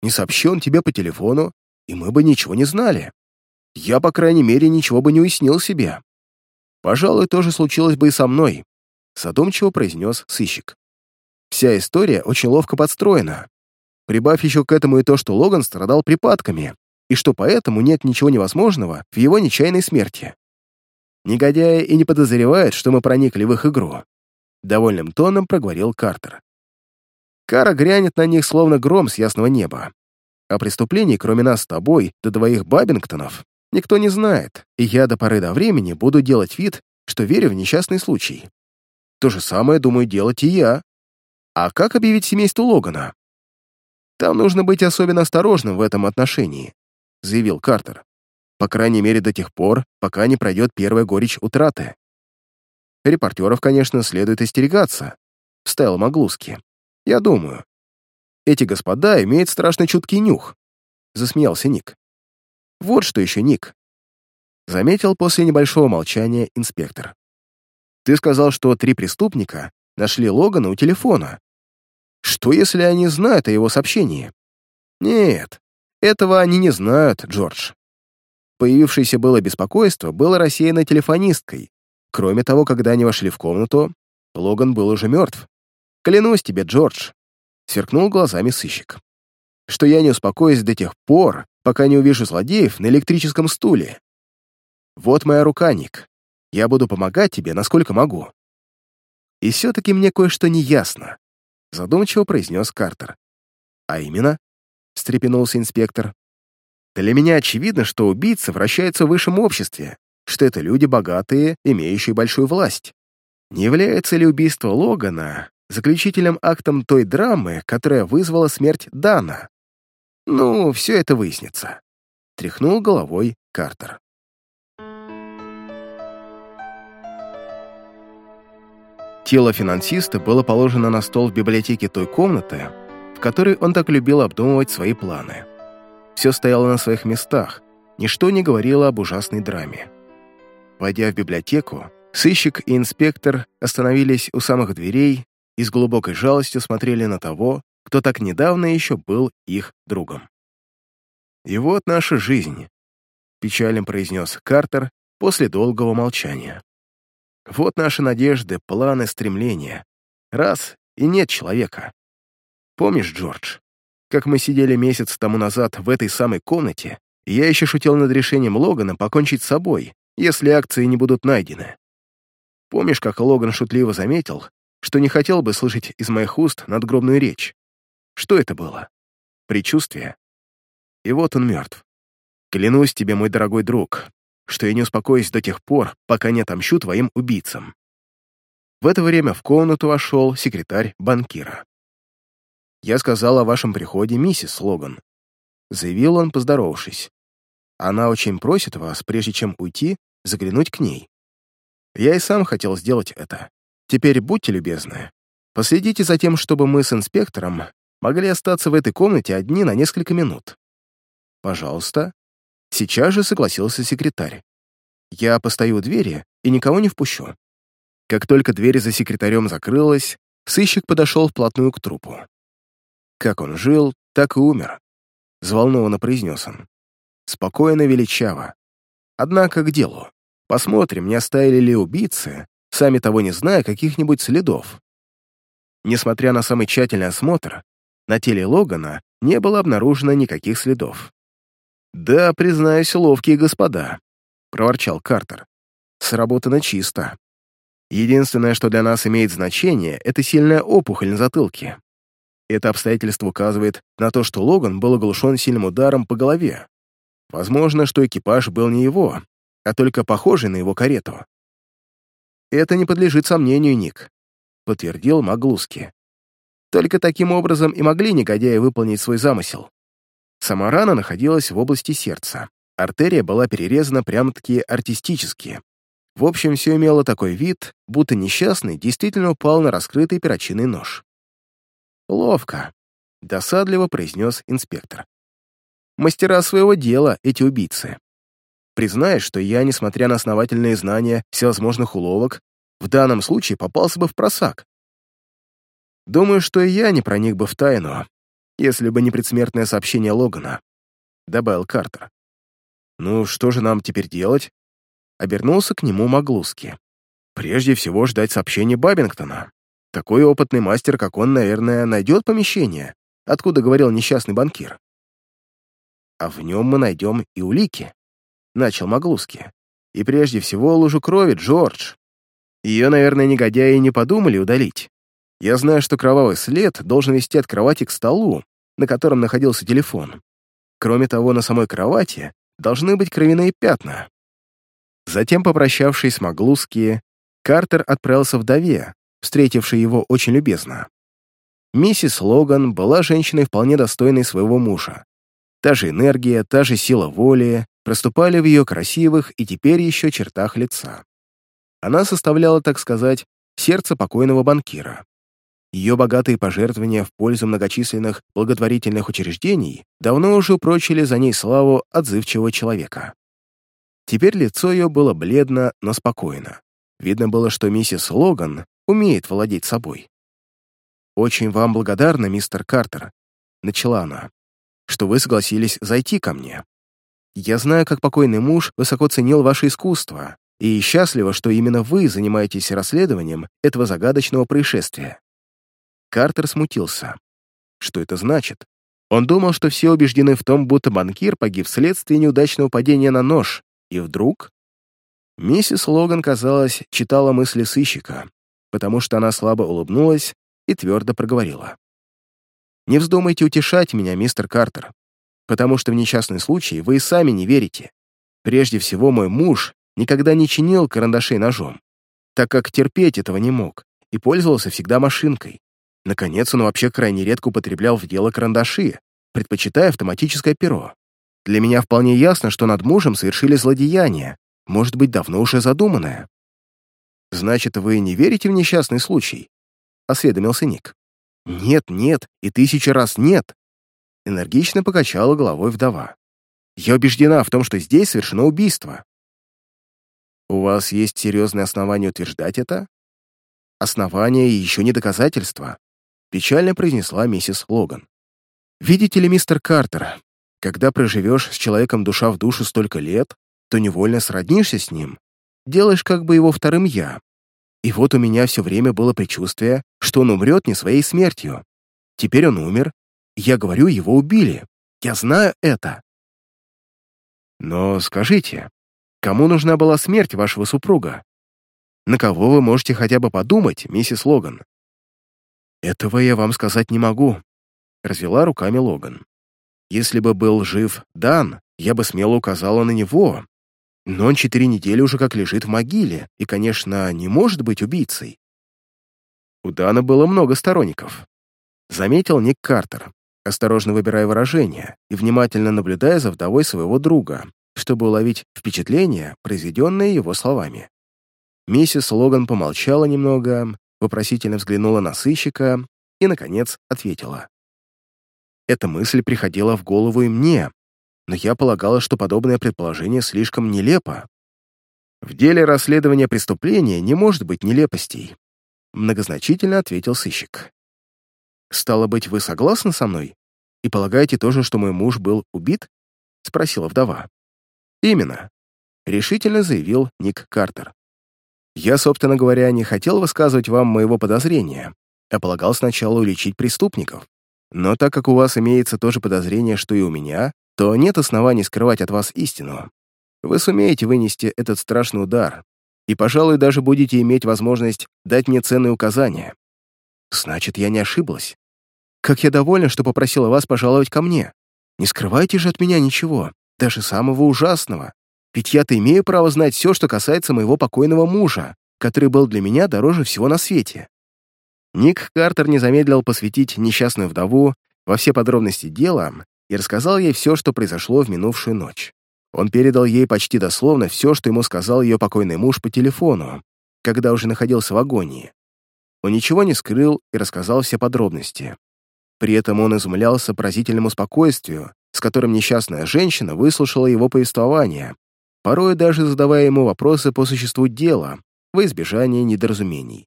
Speaker 1: Не сообщи он тебе по телефону, и мы бы ничего не знали. Я, по крайней мере, ничего бы не уяснил себе. Пожалуй, то же случилось бы и со мной», — задумчиво произнес сыщик. «Вся история очень ловко подстроена. Прибавь еще к этому и то, что Логан страдал припадками, и что поэтому нет ничего невозможного в его нечаянной смерти. Негодяи и не подозревают, что мы проникли в их игру. Довольным тоном проговорил Картер. Кара грянет на них, словно гром с ясного неба. О преступлении, кроме нас с тобой, до двоих Бабингтонов, никто не знает, и я до поры до времени буду делать вид, что верю в несчастный случай. То же самое думаю делать и я. А как объявить семейству Логана? Там нужно быть особенно осторожным в этом отношении. — заявил Картер. «По крайней мере, до тех пор, пока не пройдет первая горечь утраты. Репортеров, конечно, следует остерегаться», — вставил Маглуски. «Я думаю. Эти господа имеют страшно чуткий нюх», — засмеялся Ник. «Вот что еще, Ник», — заметил после небольшого молчания инспектор. «Ты сказал, что три преступника нашли Логана у телефона. Что, если они знают о его сообщении?» «Нет, этого они не знают, Джордж. Появившееся было беспокойство было рассеяно телефонисткой. Кроме того, когда они вошли в комнату, Логан был уже мертв. «Клянусь тебе, Джордж», — сверкнул глазами сыщик, «что я не успокоюсь до тех пор, пока не увижу злодеев на электрическом стуле. Вот моя рука, Ник. Я буду помогать тебе, насколько могу». «И все-таки мне кое-что не ясно», — задумчиво произнес Картер. «А именно?» встрепенулся инспектор. «Для меня очевидно, что убийцы вращаются в высшем обществе, что это люди богатые, имеющие большую власть. Не является ли убийство Логана заключительным актом той драмы, которая вызвала смерть Дана? Ну, все это выяснится», — тряхнул головой Картер. Тело финансиста было положено на стол в библиотеке той комнаты, в которой он так любил обдумывать свои планы. Все стояло на своих местах, ничто не говорило об ужасной драме. Войдя в библиотеку, сыщик и инспектор остановились у самых дверей и с глубокой жалостью смотрели на того, кто так недавно еще был их другом. «И вот наша жизнь», — печально произнес Картер после долгого молчания. «Вот наши надежды, планы, стремления. Раз — и нет человека. Помнишь, Джордж, как мы сидели месяц тому назад в этой самой комнате, и я еще шутил над решением Логана покончить с собой, если акции не будут найдены? Помнишь, как Логан шутливо заметил, что не хотел бы слышать из моих уст надгробную речь? Что это было? Предчувствие? И вот он мертв. Клянусь тебе, мой дорогой друг, что я не успокоюсь до тех пор, пока не отомщу твоим убийцам. В это время в комнату вошел секретарь банкира. «Я сказал о вашем приходе миссис Логан», — заявил он, поздоровавшись. «Она очень просит вас, прежде чем уйти, заглянуть к ней. Я и сам хотел сделать это. Теперь будьте любезны, Последите за тем, чтобы мы с инспектором могли остаться в этой комнате одни на несколько минут. Пожалуйста. Сейчас же согласился секретарь. Я постою у двери и никого не впущу. Как только дверь за секретарем закрылась, сыщик подошел вплотную к трупу. Как он жил, так и умер. Взволнованно произнес он. Спокойно, величаво. Однако к делу. Посмотрим, не оставили ли убийцы, сами того не зная, каких-нибудь следов. Несмотря на самый тщательный осмотр, на теле Логана не было обнаружено никаких следов. «Да, признаюсь, ловкие господа», — проворчал Картер. «Сработано чисто. Единственное, что для нас имеет значение, это сильная опухоль на затылке. Это обстоятельство указывает на то, что Логан был оглушен сильным ударом по голове. Возможно, что экипаж был не его, а только похожий на его карету. «Это не подлежит сомнению, Ник», — подтвердил Маглуски. Только таким образом и могли негодяи выполнить свой замысел. Сама рана находилась в области сердца. Артерия была перерезана прямо-таки артистически. В общем, все имело такой вид, будто несчастный действительно упал на раскрытый перочинный нож. «Ловко», — досадливо произнес инспектор. «Мастера своего дела, эти убийцы. Признаюсь, что я, несмотря на основательные знания всевозможных уловок, в данном случае попался бы в просак. Думаю, что и я не проник бы в тайну, если бы не предсмертное сообщение Логана», — добавил Картер. «Ну, что же нам теперь делать?» Обернулся к нему Маглуски. «Прежде всего ждать сообщения Бабингтона. Такой опытный мастер, как он, наверное, найдет помещение, откуда говорил несчастный банкир. А в нем мы найдем и улики, — начал Маглуски. И прежде всего лужу крови, Джордж. Ее, наверное, негодяи не подумали удалить. Я знаю, что кровавый след должен вести от кровати к столу, на котором находился телефон. Кроме того, на самой кровати должны быть кровяные пятна. Затем, попрощавшись с Маглуски, Картер отправился вдове, встретивший его очень любезно. Миссис Логан была женщиной вполне достойной своего мужа. Та же энергия, та же сила воли проступали в ее красивых и теперь еще чертах лица. Она составляла, так сказать, сердце покойного банкира. Ее богатые пожертвования в пользу многочисленных благотворительных учреждений давно уже упрочили за ней славу отзывчивого человека. Теперь лицо ее было бледно, но спокойно. Видно было, что миссис Логан умеет владеть собой. «Очень вам благодарна, мистер Картер», — начала она, «что вы согласились зайти ко мне. Я знаю, как покойный муж высоко ценил ваше искусство, и счастлива, что именно вы занимаетесь расследованием этого загадочного происшествия». Картер смутился. Что это значит? Он думал, что все убеждены в том, будто банкир погиб вследствие неудачного падения на нож, и вдруг... Миссис Логан, казалось, читала мысли сыщика, потому что она слабо улыбнулась и твердо проговорила. «Не вздумайте утешать меня, мистер Картер, потому что в несчастный случай вы и сами не верите. Прежде всего, мой муж никогда не чинил карандашей ножом, так как терпеть этого не мог и пользовался всегда машинкой. Наконец, он вообще крайне редко употреблял в дело карандаши, предпочитая автоматическое перо. Для меня вполне ясно, что над мужем совершили злодеяние, может быть, давно уже задуманное. «Значит, вы не верите в несчастный случай?» — осведомился Ник. «Нет, нет и тысяча раз нет!» Энергично покачала головой вдова. «Я убеждена в том, что здесь совершено убийство». «У вас есть серьезные основания утверждать это?» «Основания и еще не доказательства», — печально произнесла миссис Логан. «Видите ли, мистер Картер, когда проживешь с человеком душа в душу столько лет, то невольно сроднишься с ним, делаешь как бы его вторым «я». И вот у меня все время было предчувствие, что он умрет не своей смертью. Теперь он умер, я говорю, его убили. Я знаю это. Но скажите, кому нужна была смерть вашего супруга? На кого вы можете хотя бы подумать, миссис Логан? Этого я вам сказать не могу, развела руками Логан. Если бы был жив Дан, я бы смело указала на него, но он четыре недели уже как лежит в могиле и, конечно, не может быть убийцей. У Дана было много сторонников. Заметил Ник Картер, осторожно выбирая выражения и внимательно наблюдая за вдовой своего друга, чтобы уловить впечатление, произведенное его словами. Миссис Логан помолчала немного вопросительно взглянула на сыщика и, наконец, ответила. Эта мысль приходила в голову и мне, но я полагала, что подобное предположение слишком нелепо. В деле расследования преступления не может быть нелепостей, многозначительно ответил сыщик. «Стало быть, вы согласны со мной и полагаете тоже, что мой муж был убит?» — спросила вдова. «Именно», — решительно заявил Ник Картер. «Я, собственно говоря, не хотел высказывать вам моего подозрения, а полагал сначала уличить преступников. Но так как у вас имеется то же подозрение, что и у меня, то нет оснований скрывать от вас истину. Вы сумеете вынести этот страшный удар, и, пожалуй, даже будете иметь возможность дать мне ценные указания. Значит, я не ошиблась. Как я довольна, что попросила вас пожаловать ко мне. Не скрывайте же от меня ничего, даже самого ужасного. Ведь я-то имею право знать все, что касается моего покойного мужа, который был для меня дороже всего на свете. Ник Картер не замедлил посвятить несчастную вдову во все подробности дела и рассказал ей все, что произошло в минувшую ночь. Он передал ей почти дословно все, что ему сказал ее покойный муж по телефону, когда уже находился в агонии. Он ничего не скрыл и рассказал все подробности. При этом он изумлялся поразительному спокойствию, с которым несчастная женщина выслушала его повествование, порой даже задавая ему вопросы по существу дела, во избежание недоразумений.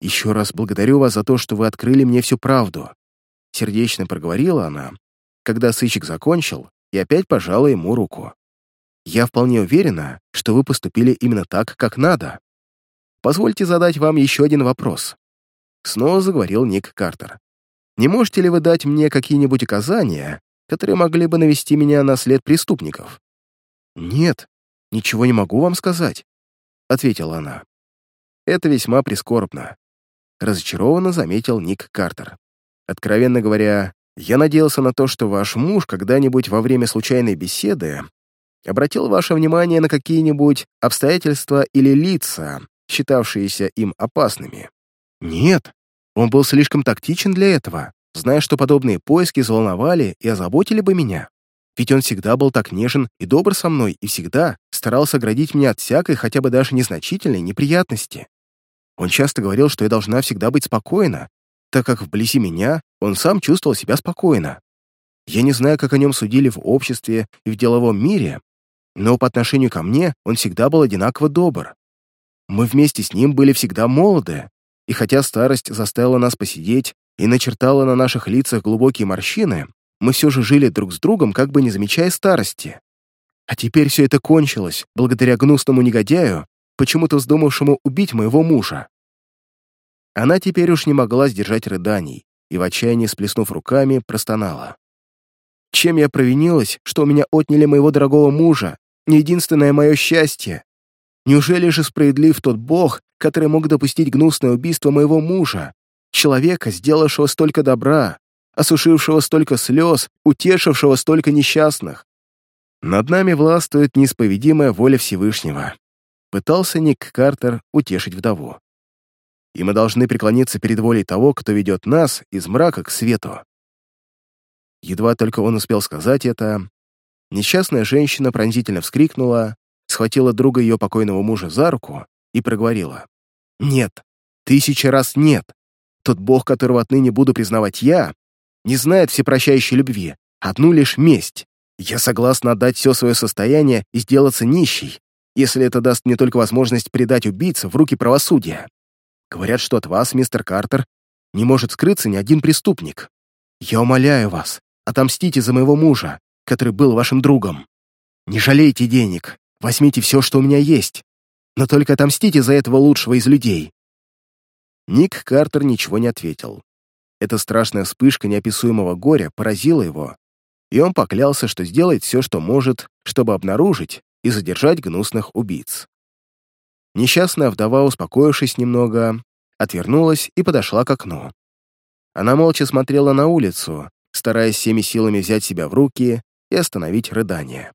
Speaker 1: «Еще раз благодарю вас за то, что вы открыли мне всю правду», сердечно проговорила она, когда сыщик закончил и опять пожала ему руку. «Я вполне уверена, что вы поступили именно так, как надо. Позвольте задать вам еще один вопрос». Снова заговорил Ник Картер. «Не можете ли вы дать мне какие-нибудь указания, которые могли бы навести меня на след преступников?» «Нет, ничего не могу вам сказать», — ответила она. «Это весьма прискорбно», — разочарованно заметил Ник Картер. «Откровенно говоря, я надеялся на то, что ваш муж когда-нибудь во время случайной беседы обратил ваше внимание на какие-нибудь обстоятельства или лица, считавшиеся им опасными. Нет, он был слишком тактичен для этого, зная, что подобные поиски взволновали и озаботили бы меня. Ведь он всегда был так нежен и добр со мной и всегда старался оградить меня от всякой, хотя бы даже незначительной неприятности. Он часто говорил, что я должна всегда быть спокойна, так как вблизи меня он сам чувствовал себя спокойно. Я не знаю, как о нем судили в обществе и в деловом мире, но по отношению ко мне он всегда был одинаково добр. Мы вместе с ним были всегда молоды, и хотя старость заставила нас посидеть и начертала на наших лицах глубокие морщины, мы все же жили друг с другом, как бы не замечая старости. А теперь все это кончилось, благодаря гнусному негодяю, почему-то вздумавшему убить моего мужа. Она теперь уж не могла сдержать рыданий и в отчаянии, сплеснув руками, простонала. «Чем я провинилась, что у меня отняли моего дорогого мужа, не единственное мое счастье? Неужели же справедлив тот Бог, который мог допустить гнусное убийство моего мужа, человека, сделавшего столько добра, осушившего столько слез, утешившего столько несчастных? Над нами властвует неисповедимая воля Всевышнего», пытался Ник Картер утешить вдову и мы должны преклониться перед волей того, кто ведет нас из мрака к свету. Едва только он успел сказать это, несчастная женщина пронзительно вскрикнула, схватила друга ее покойного мужа за руку и проговорила. «Нет, тысяча раз нет. Тот Бог, которого отныне буду признавать я, не знает всепрощающей любви, одну лишь месть. Я согласна отдать все свое состояние и сделаться нищей, если это даст мне только возможность предать убийцу в руки правосудия. Говорят, что от вас, мистер Картер, не может скрыться ни один преступник. Я умоляю вас, отомстите за моего мужа, который был вашим другом. Не жалейте денег, возьмите все, что у меня есть, но только отомстите за этого лучшего из людей». Ник Картер ничего не ответил. Эта страшная вспышка неописуемого горя поразила его, и он поклялся, что сделает все, что может, чтобы обнаружить и задержать гнусных убийц. Несчастная вдова, успокоившись немного, отвернулась и подошла к окну. Она молча смотрела на улицу, стараясь всеми силами взять себя в руки и остановить рыдание.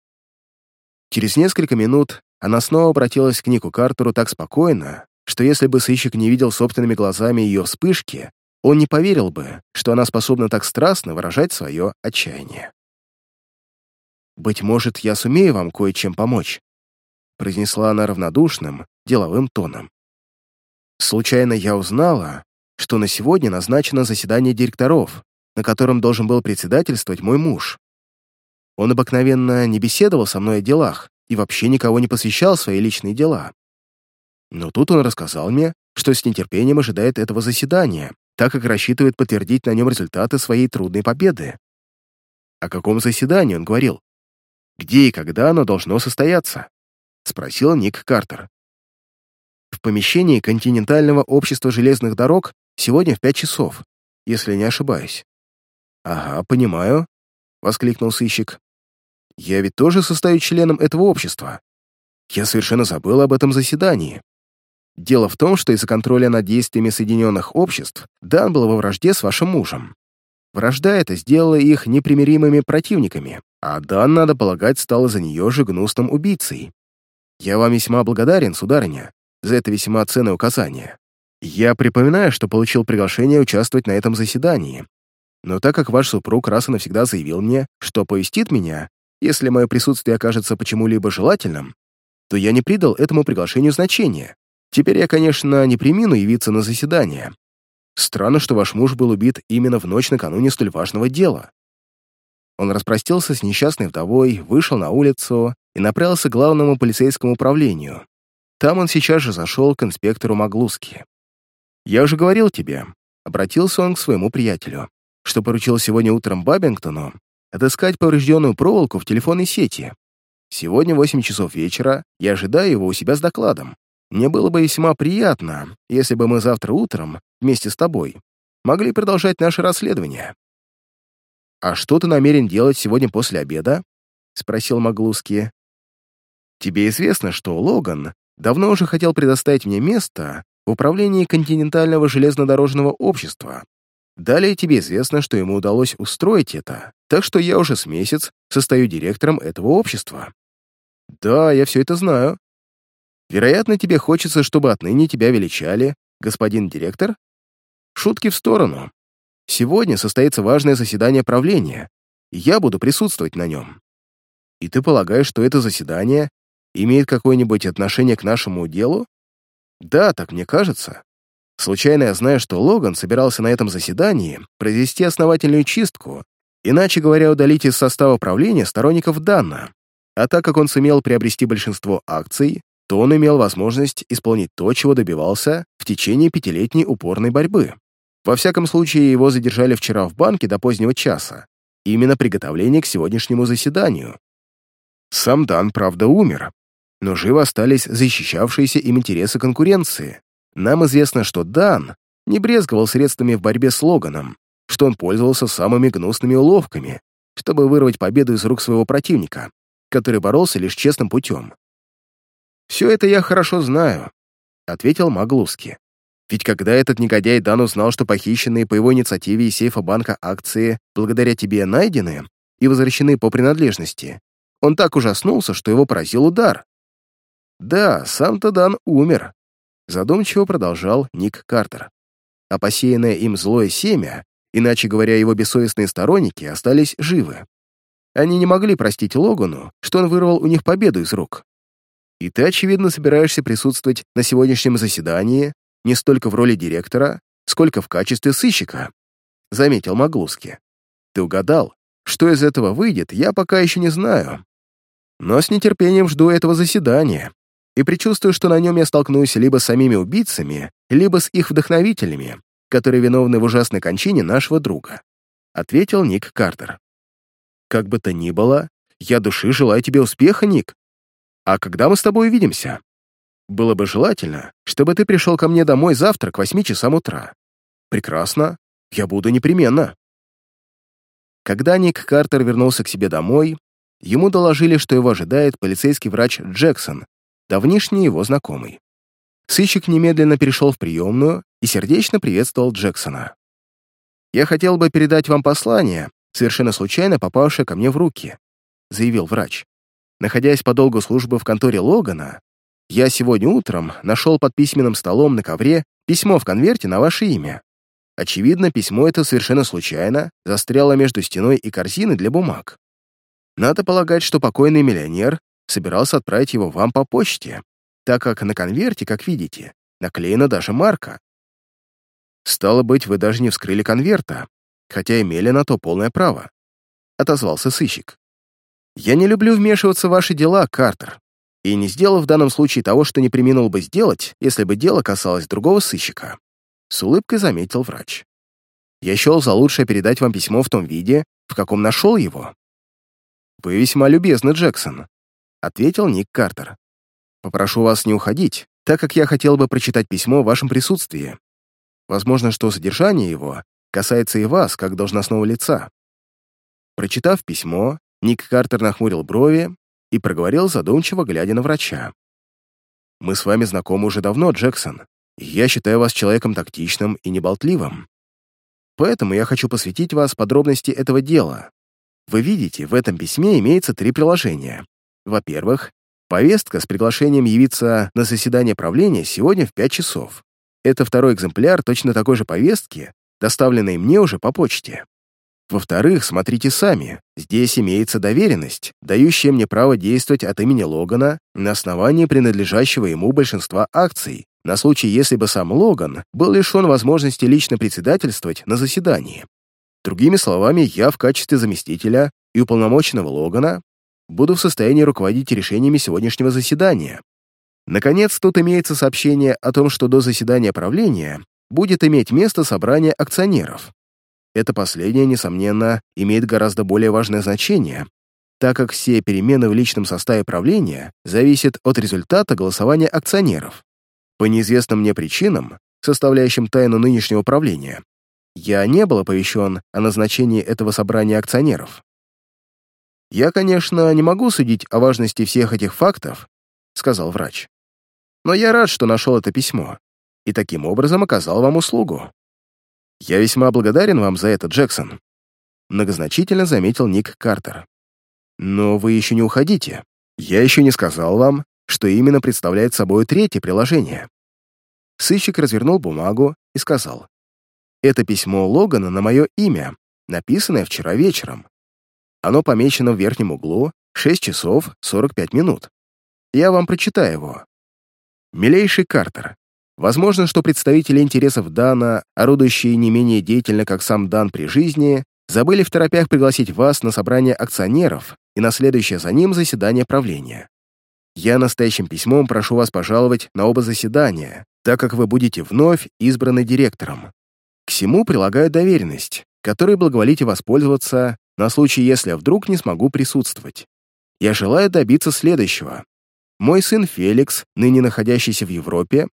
Speaker 1: Через несколько минут она снова обратилась к Нику Картеру так спокойно, что если бы сыщик не видел собственными глазами ее вспышки, он не поверил бы, что она способна так страстно выражать свое отчаяние. «Быть может, я сумею вам кое-чем помочь», произнесла она равнодушным, деловым тоном. Случайно я узнала, что на сегодня назначено заседание директоров, на котором должен был председательствовать мой муж. Он обыкновенно не беседовал со мной о делах и вообще никого не посвящал свои личные дела. Но тут он рассказал мне, что с нетерпением ожидает этого заседания, так как рассчитывает подтвердить на нем результаты своей трудной победы. О каком заседании он говорил? Где и когда оно должно состояться? Спросил Ник Картер. В помещении континентального общества железных дорог сегодня в пять часов, если не ошибаюсь. «Ага, понимаю», — воскликнул сыщик. «Я ведь тоже состою членом этого общества. Я совершенно забыл об этом заседании. Дело в том, что из-за контроля над действиями Соединенных Обществ Дан был во вражде с вашим мужем. Вражда эта сделала их непримиримыми противниками, а Дан, надо полагать, стал из-за нее же гнусным убийцей. Я вам весьма благодарен, сударыня, за это весьма ценное указание. Я припоминаю, что получил приглашение участвовать на этом заседании, но так как ваш супруг раз и навсегда заявил мне, что повестит меня, если мое присутствие окажется почему-либо желательным, то я не придал этому приглашению значения Теперь я, конечно, не примину явиться на заседание. Странно, что ваш муж был убит именно в ночь накануне столь важного дела. Он распростился с несчастной вдовой, вышел на улицу и направился к главному полицейскому управлению. Там он сейчас же зашел к инспектору Маглуски. «Я уже говорил тебе», — обратился он к своему приятелю, что поручил сегодня утром Бабингтону отыскать поврежденную проволоку в телефонной сети. Сегодня в 8 часов вечера я ожидаю его у себя с докладом. Мне было бы весьма приятно, если бы мы завтра утром, вместе с тобой, могли продолжать наше расследование». «А что ты намерен делать сегодня после обеда?» — спросил Маглуски. «Тебе известно, что Логан давно уже хотел предоставить мне место в управлении континентального железнодорожного общества. Далее тебе известно, что ему удалось устроить это, так что я уже с месяц состою директором этого общества. Да, я все это знаю, Вероятно, тебе хочется, чтобы отныне тебя величали, господин директор? Шутки в сторону. Сегодня состоится важное заседание правления, и я буду присутствовать на нем. И ты полагаешь, что это заседание имеет какое-нибудь отношение к нашему делу? Да, так мне кажется. Случайно я знаю, что Логан собирался на этом заседании произвести основательную чистку, иначе говоря, удалить из состава правления сторонников Данна. А так как он сумел приобрести большинство акций, то он имел возможность исполнить то, чего добивался в течение пятилетней упорной борьбы. Во всяком случае, его задержали вчера в банке до позднего часа. Именно приготовление к сегодняшнему заседанию. Сам Дан, правда, умер, но живы остались защищавшиеся им интересы конкуренции. Нам известно, что Дан не брезговал средствами в борьбе с Логаном, что он пользовался самыми гнусными уловками, чтобы вырвать победу из рук своего противника, который боролся лишь честным путем. «Все это я хорошо знаю», — ответил Маглуски. «Ведь когда этот негодяй Дан узнал, что похищенные по его инициативе из сейфа банка акции благодаря тебе найдены и возвращены по принадлежности, он так ужаснулся, что его поразил удар». «Да, сам-то Дан умер», — задумчиво продолжал Ник Картер. А посеянное им злое семя, иначе говоря, его бессовестные сторонники, остались живы. Они не могли простить Логану, что он вырвал у них победу из рук. И ты, очевидно, собираешься присутствовать на сегодняшнем заседании не столько в роли директора, сколько в качестве сыщика», — заметил Маглуски. «Ты угадал. Что из этого выйдет, я пока еще не знаю. Но с нетерпением жду этого заседания и предчувствую, что на нем я столкнусь либо с самими убийцами, либо с их вдохновителями, которые виновны в ужасной кончине нашего друга», — ответил Ник Картер. «Как бы то ни было, я души желаю тебе успеха, Ник», а когда мы с тобой увидимся? Было бы желательно, чтобы ты пришел ко мне домой завтра к восьми часам утра. Прекрасно. Я буду непременно. Когда Ник Картер вернулся к себе домой, ему доложили, что его ожидает полицейский врач Джексон, давнишний его знакомый. Сыщик немедленно перешел в приемную и сердечно приветствовал Джексона. «Я хотел бы передать вам послание, совершенно случайно попавшее ко мне в руки», заявил врач. Находясь по долгу службы в конторе Логана, я сегодня утром нашел под письменным столом на ковре письмо в конверте на ваше имя. Очевидно, письмо это совершенно случайно застряло между стеной и корзиной для бумаг. Надо полагать, что покойный миллионер собирался отправить его вам по почте, так как на конверте, как видите, наклеена даже марка. Стало быть, вы даже не вскрыли конверта, хотя имели на то полное право», — отозвался сыщик. «Я не люблю вмешиваться в ваши дела, Картер, и не сделал в данном случае того, что не приминул бы сделать, если бы дело касалось другого сыщика», — с улыбкой заметил врач. «Я счел за лучшее передать вам письмо в том виде, в каком нашел его». «Вы весьма любезны, Джексон», — ответил Ник Картер. «Попрошу вас не уходить, так как я хотел бы прочитать письмо в вашем присутствии. Возможно, что содержание его касается и вас, как должностного лица». Прочитав письмо, Ник Картер нахмурил брови и проговорил задумчиво, глядя на врача. «Мы с вами знакомы уже давно, Джексон, я считаю вас человеком тактичным и неболтливым. Поэтому я хочу посвятить вас подробности этого дела. Вы видите, в этом письме имеется три приложения. Во-первых, повестка с приглашением явиться на заседание правления сегодня в 5 часов. Это второй экземпляр точно такой же повестки, доставленной мне уже по почте. Во-вторых, смотрите сами, здесь имеется доверенность, дающая мне право действовать от имени Логана на основании принадлежащего ему большинства акций, на случай, если бы сам Логан был лишен возможности лично председательствовать на заседании. Другими словами, я в качестве заместителя и уполномоченного Логана буду в состоянии руководить решениями сегодняшнего заседания. Наконец, тут имеется сообщение о том, что до заседания правления будет иметь место собрание акционеров. Это последнее, несомненно, имеет гораздо более важное значение, так как все перемены в личном составе правления зависят от результата голосования акционеров. По неизвестным мне причинам, составляющим тайну нынешнего правления, я не был оповещен о назначении этого собрания акционеров. «Я, конечно, не могу судить о важности всех этих фактов», — сказал врач. «Но я рад, что нашел это письмо, и таким образом оказал вам услугу. Я весьма благодарен вам за это, Джексон», — многозначительно заметил Ник Картер. «Но вы еще не уходите. Я еще не сказал вам, что именно представляет собой третье приложение». Сыщик развернул бумагу и сказал. «Это письмо Логана на мое имя, написанное вчера вечером. Оно помечено в верхнем углу 6 часов 45 минут. Я вам прочитаю его. Милейший Картер, возможно, что представители интересов Дана, орудующие не менее деятельно, как сам Дан при жизни, забыли в торопях пригласить вас на собрание акционеров и на следующее за ним заседание правления. Я настоящим письмом прошу вас пожаловать на оба заседания, так как вы будете вновь избраны директором. К всему прилагаю доверенность, которой благоволите воспользоваться на случай, если вдруг не смогу присутствовать. Я желаю добиться следующего. Мой сын Феликс, ныне находящийся в Европе,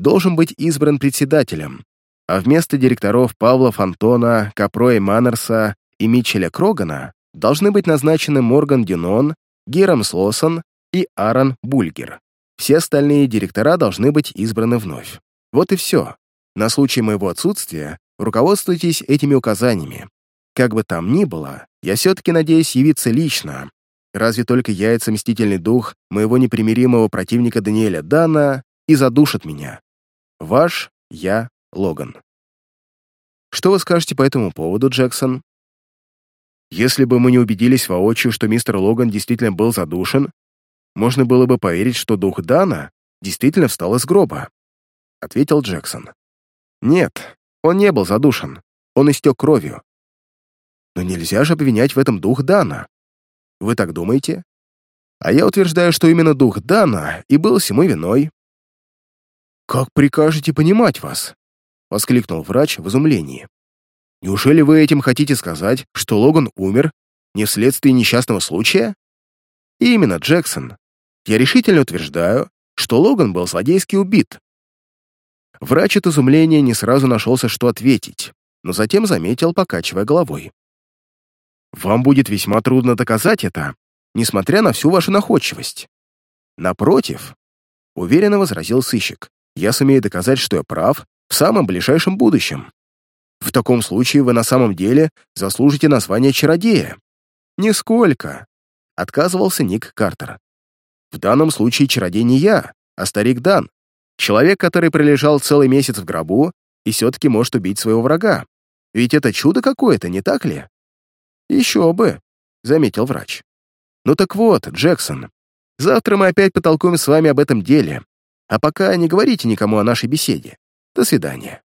Speaker 1: должен быть избран председателем, а вместо директоров Павла Фонтона, Капроя Маннерса и Митчеля Крогана должны быть назначены Морган Дюнон, Герам Слосон и Аарон Бульгер. Все остальные директора должны быть избраны вновь. Вот и все. На случай моего отсутствия руководствуйтесь этими указаниями. Как бы там ни было, я все-таки надеюсь явиться лично. Разве только яйца мстительный дух моего непримиримого противника Даниэля Дана и задушит меня. Ваш я Логан. Что вы скажете по этому поводу, Джексон? Если бы мы не убедились воочию, что мистер Логан действительно был задушен, можно было бы поверить, что дух Дана действительно встал из гроба, ответил Джексон. Нет, он не был задушен, он истек кровью. Но нельзя же обвинять в этом дух Дана. Вы так думаете? А я утверждаю, что именно дух Дана и был всему виной. «Как прикажете понимать вас?» — воскликнул врач в изумлении. «Неужели вы этим хотите сказать, что Логан умер не вследствие несчастного случая?» «Именно, Джексон. Я решительно утверждаю, что Логан был злодейски убит». Врач от изумления не сразу нашелся, что ответить, но затем заметил, покачивая головой. Вам будет весьма трудно доказать это, несмотря на всю вашу находчивость. Напротив, уверенно возразил сыщик, я сумею доказать, что я прав в самом ближайшем будущем. В таком случае вы на самом деле заслужите название чародея. Нисколько, отказывался Ник Картер. В данном случае чародей не я, а старик Дан, человек, который пролежал целый месяц в гробу и все-таки может убить своего врага. Ведь это чудо какое-то, не так ли? «Еще бы», — заметил врач. «Ну так вот, Джексон, завтра мы опять потолкуем с вами об этом деле. А пока не говорите никому о нашей беседе. До свидания.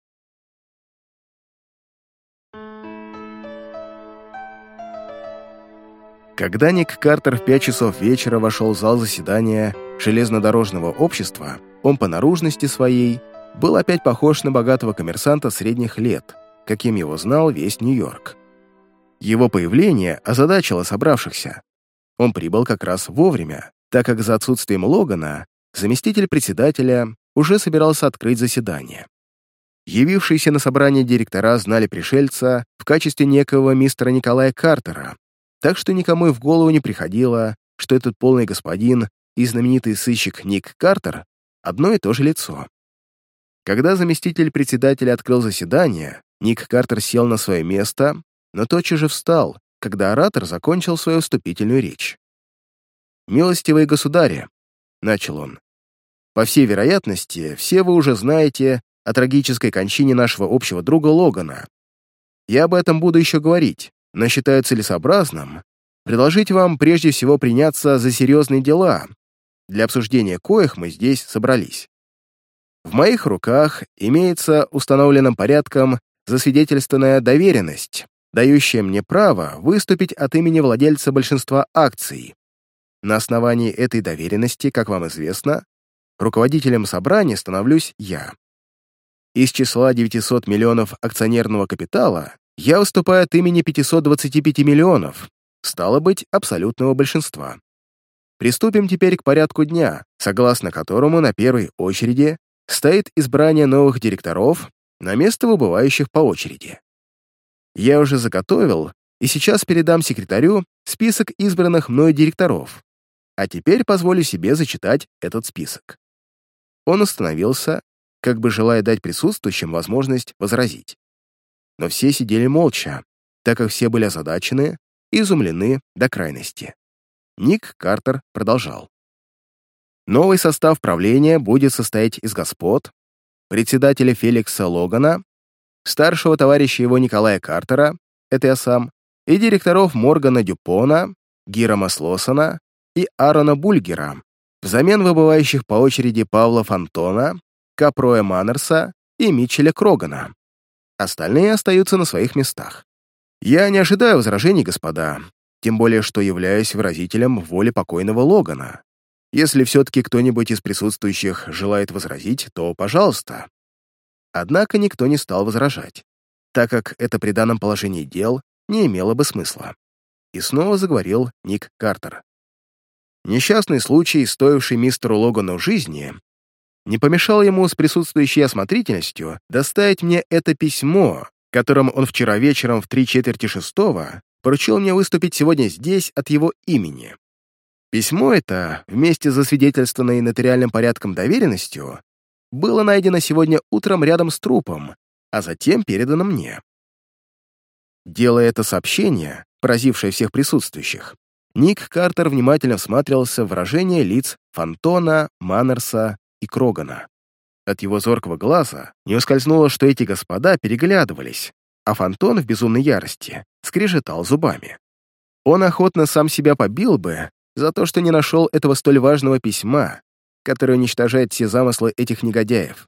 Speaker 1: Когда Ник Картер в пять часов вечера вошел в зал заседания железнодорожного общества, он по наружности своей был опять похож на богатого коммерсанта средних лет, каким его знал весь Нью-Йорк. Его появление озадачило собравшихся. Он прибыл как раз вовремя, так как за отсутствием Логана заместитель председателя уже собирался открыть заседание. Явившиеся на собрание директора знали пришельца в качестве некого мистера Николая Картера, так что никому и в голову не приходило, что этот полный господин и знаменитый сыщик Ник Картер — одно и то же лицо. Когда заместитель председателя открыл заседание, Ник Картер сел на свое место, но тотчас же встал, когда оратор закончил свою вступительную речь. «Милостивые государи», — начал он, — «по всей вероятности, все вы уже знаете о трагической кончине нашего общего друга Логана. Я об этом буду еще говорить, но считаю целесообразным предложить вам прежде всего приняться за серьезные дела, для обсуждения коих мы здесь собрались. В моих руках имеется установленным порядком засвидетельственная доверенность, дающая мне право выступить от имени владельца большинства акций. На основании этой доверенности, как вам известно, руководителем собрания становлюсь я. Из числа 900 миллионов акционерного капитала я выступаю от имени 525 миллионов, стало быть, абсолютного большинства. Приступим теперь к порядку дня, согласно которому на первой очереди стоит избрание новых директоров на место выбывающих по очереди. Я уже заготовил и сейчас передам секретарю список избранных мной директоров, а теперь позволю себе зачитать этот список. Он остановился, как бы желая дать присутствующим возможность возразить но все сидели молча, так как все были озадачены и изумлены до крайности. Ник Картер продолжал. Новый состав правления будет состоять из господ, председателя Феликса Логана, старшего товарища его Николая Картера, это я сам, и директоров Моргана Дюпона, Гира Маслосона и Аарона Бульгера, взамен выбывающих по очереди Павла Фантона, Капроя Маннерса и Митчеля Крогана. Остальные остаются на своих местах. Я не ожидаю возражений, господа, тем более что являюсь выразителем воли покойного Логана. Если все-таки кто-нибудь из присутствующих желает возразить, то пожалуйста. Однако никто не стал возражать, так как это при данном положении дел не имело бы смысла. И снова заговорил Ник Картер. Несчастный случай, стоивший мистеру Логану жизни, не помешал ему с присутствующей осмотрительностью доставить мне это письмо, которым он вчера вечером в три четверти шестого поручил мне выступить сегодня здесь от его имени. Письмо это, вместе с засвидетельствованной нотариальным порядком доверенностью, было найдено сегодня утром рядом с трупом, а затем передано мне. Делая это сообщение, поразившее всех присутствующих, Ник Картер внимательно всматривался в выражение лиц Фантона, Маннерса и Крогана. От его зоркого глаза не ускользнуло, что эти господа переглядывались, а Фантон в безумной ярости скрежетал зубами. Он охотно сам себя побил бы за то, что не нашел этого столь важного письма, которое уничтожает все замыслы этих негодяев.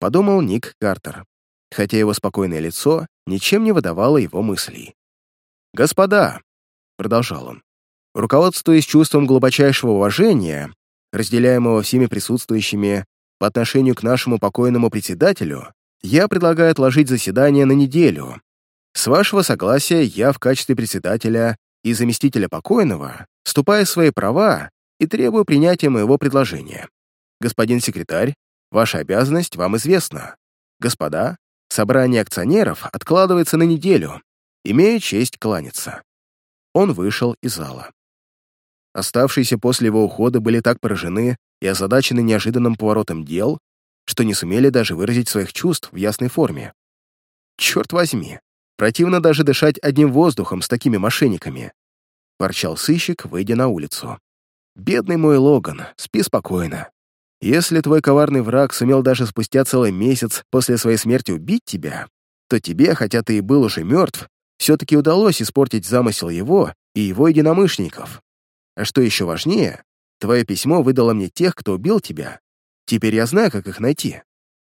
Speaker 1: Подумал Ник Картер, хотя его спокойное лицо ничем не выдавало его мыслей. «Господа», — продолжал он, руководствуясь чувством глубочайшего уважения, разделяемого всеми присутствующими по отношению к нашему покойному председателю, я предлагаю отложить заседание на неделю. С вашего согласия я в качестве председателя и заместителя покойного вступаю в свои права и требую принятия моего предложения. Господин секретарь, ваша обязанность вам известна. Господа, собрание акционеров откладывается на неделю. Имею честь кланяться». Он вышел из зала. Оставшиеся после его ухода были так поражены и озадачены неожиданным поворотом дел, что не сумели даже выразить своих чувств в ясной форме. «Черт возьми, противно даже дышать одним воздухом с такими мошенниками», — ворчал сыщик, выйдя на улицу. «Бедный мой Логан, спи спокойно. Если твой коварный враг сумел даже спустя целый месяц после своей смерти убить тебя, то тебе, хотя ты и был уже мертв, все-таки удалось испортить замысел его и его единомышленников. А что еще важнее, твое письмо выдало мне тех, кто убил тебя, Теперь я знаю, как их найти.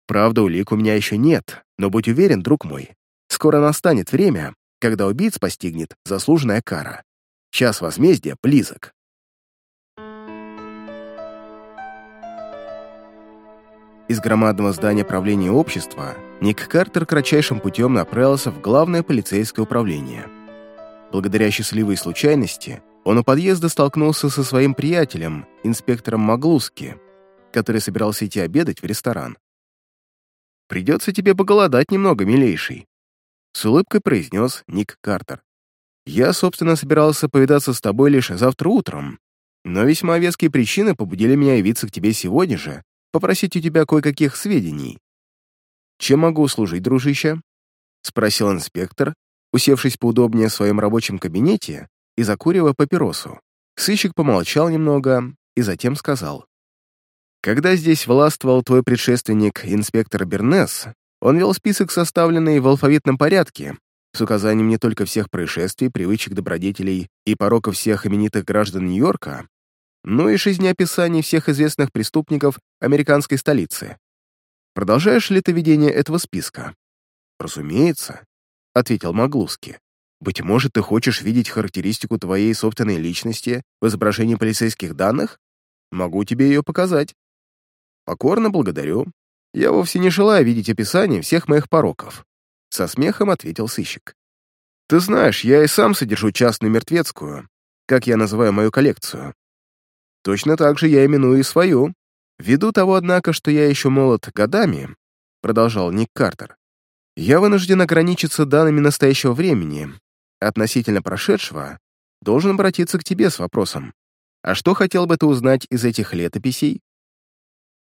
Speaker 1: Правда, улик у меня еще нет, но будь уверен, друг мой, скоро настанет время, когда убийц постигнет заслуженная кара. Час возмездия близок. Из громадного здания правления общества Ник Картер кратчайшим путем направился в главное полицейское управление. Благодаря счастливой случайности он у подъезда столкнулся со своим приятелем, инспектором Маглуски, который собирался идти обедать в ресторан. «Придется тебе поголодать немного, милейший», — с улыбкой произнес Ник Картер. «Я, собственно, собирался повидаться с тобой лишь завтра утром, но весьма веские причины побудили меня явиться к тебе сегодня же попросить у тебя кое-каких сведений. Чем могу служить, дружище?» — спросил инспектор, усевшись поудобнее в своем рабочем кабинете и закуривая папиросу. Сыщик помолчал немного и затем сказал. «Когда здесь властвовал твой предшественник, инспектор Бернес, он вел список, составленный в алфавитном порядке, с указанием не только всех происшествий, привычек добродетелей и пороков всех именитых граждан Нью-Йорка, но и жизнеописаний всех известных преступников американской столицы. Продолжаешь ли ты ведение этого списка? Разумеется, ответил Маглуски. Быть может, ты хочешь видеть характеристику твоей собственной личности в изображении полицейских данных? Могу тебе ее показать. Покорно благодарю. Я вовсе не желаю видеть описание всех моих пороков. Со смехом ответил сыщик. Ты знаешь, я и сам содержу частную мертвецкую, как я называю мою коллекцию. Точно так же я именую и свою. Ввиду того, однако, что я еще молод годами, продолжал Ник Картер, я вынужден ограничиться данными настоящего времени. Относительно прошедшего должен обратиться к тебе с вопросом. А что хотел бы ты узнать из этих летописей?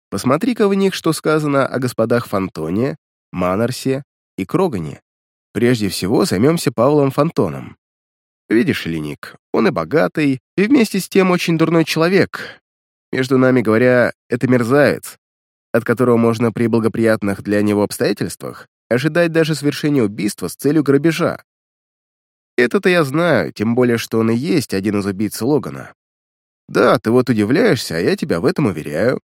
Speaker 1: Посмотри-ка в них, что сказано о господах Фантоне, Манарсе и Крогане. Прежде всего займемся Павлом Фантоном. Видишь ли, Ник, он и богатый, и вместе с тем очень дурной человек. Между нами говоря, это мерзавец, от которого можно при благоприятных для него обстоятельствах ожидать даже совершения убийства с целью грабежа. Это-то я знаю, тем более, что он и есть один из убийц Логана. Да, ты вот удивляешься, а я тебя в этом уверяю.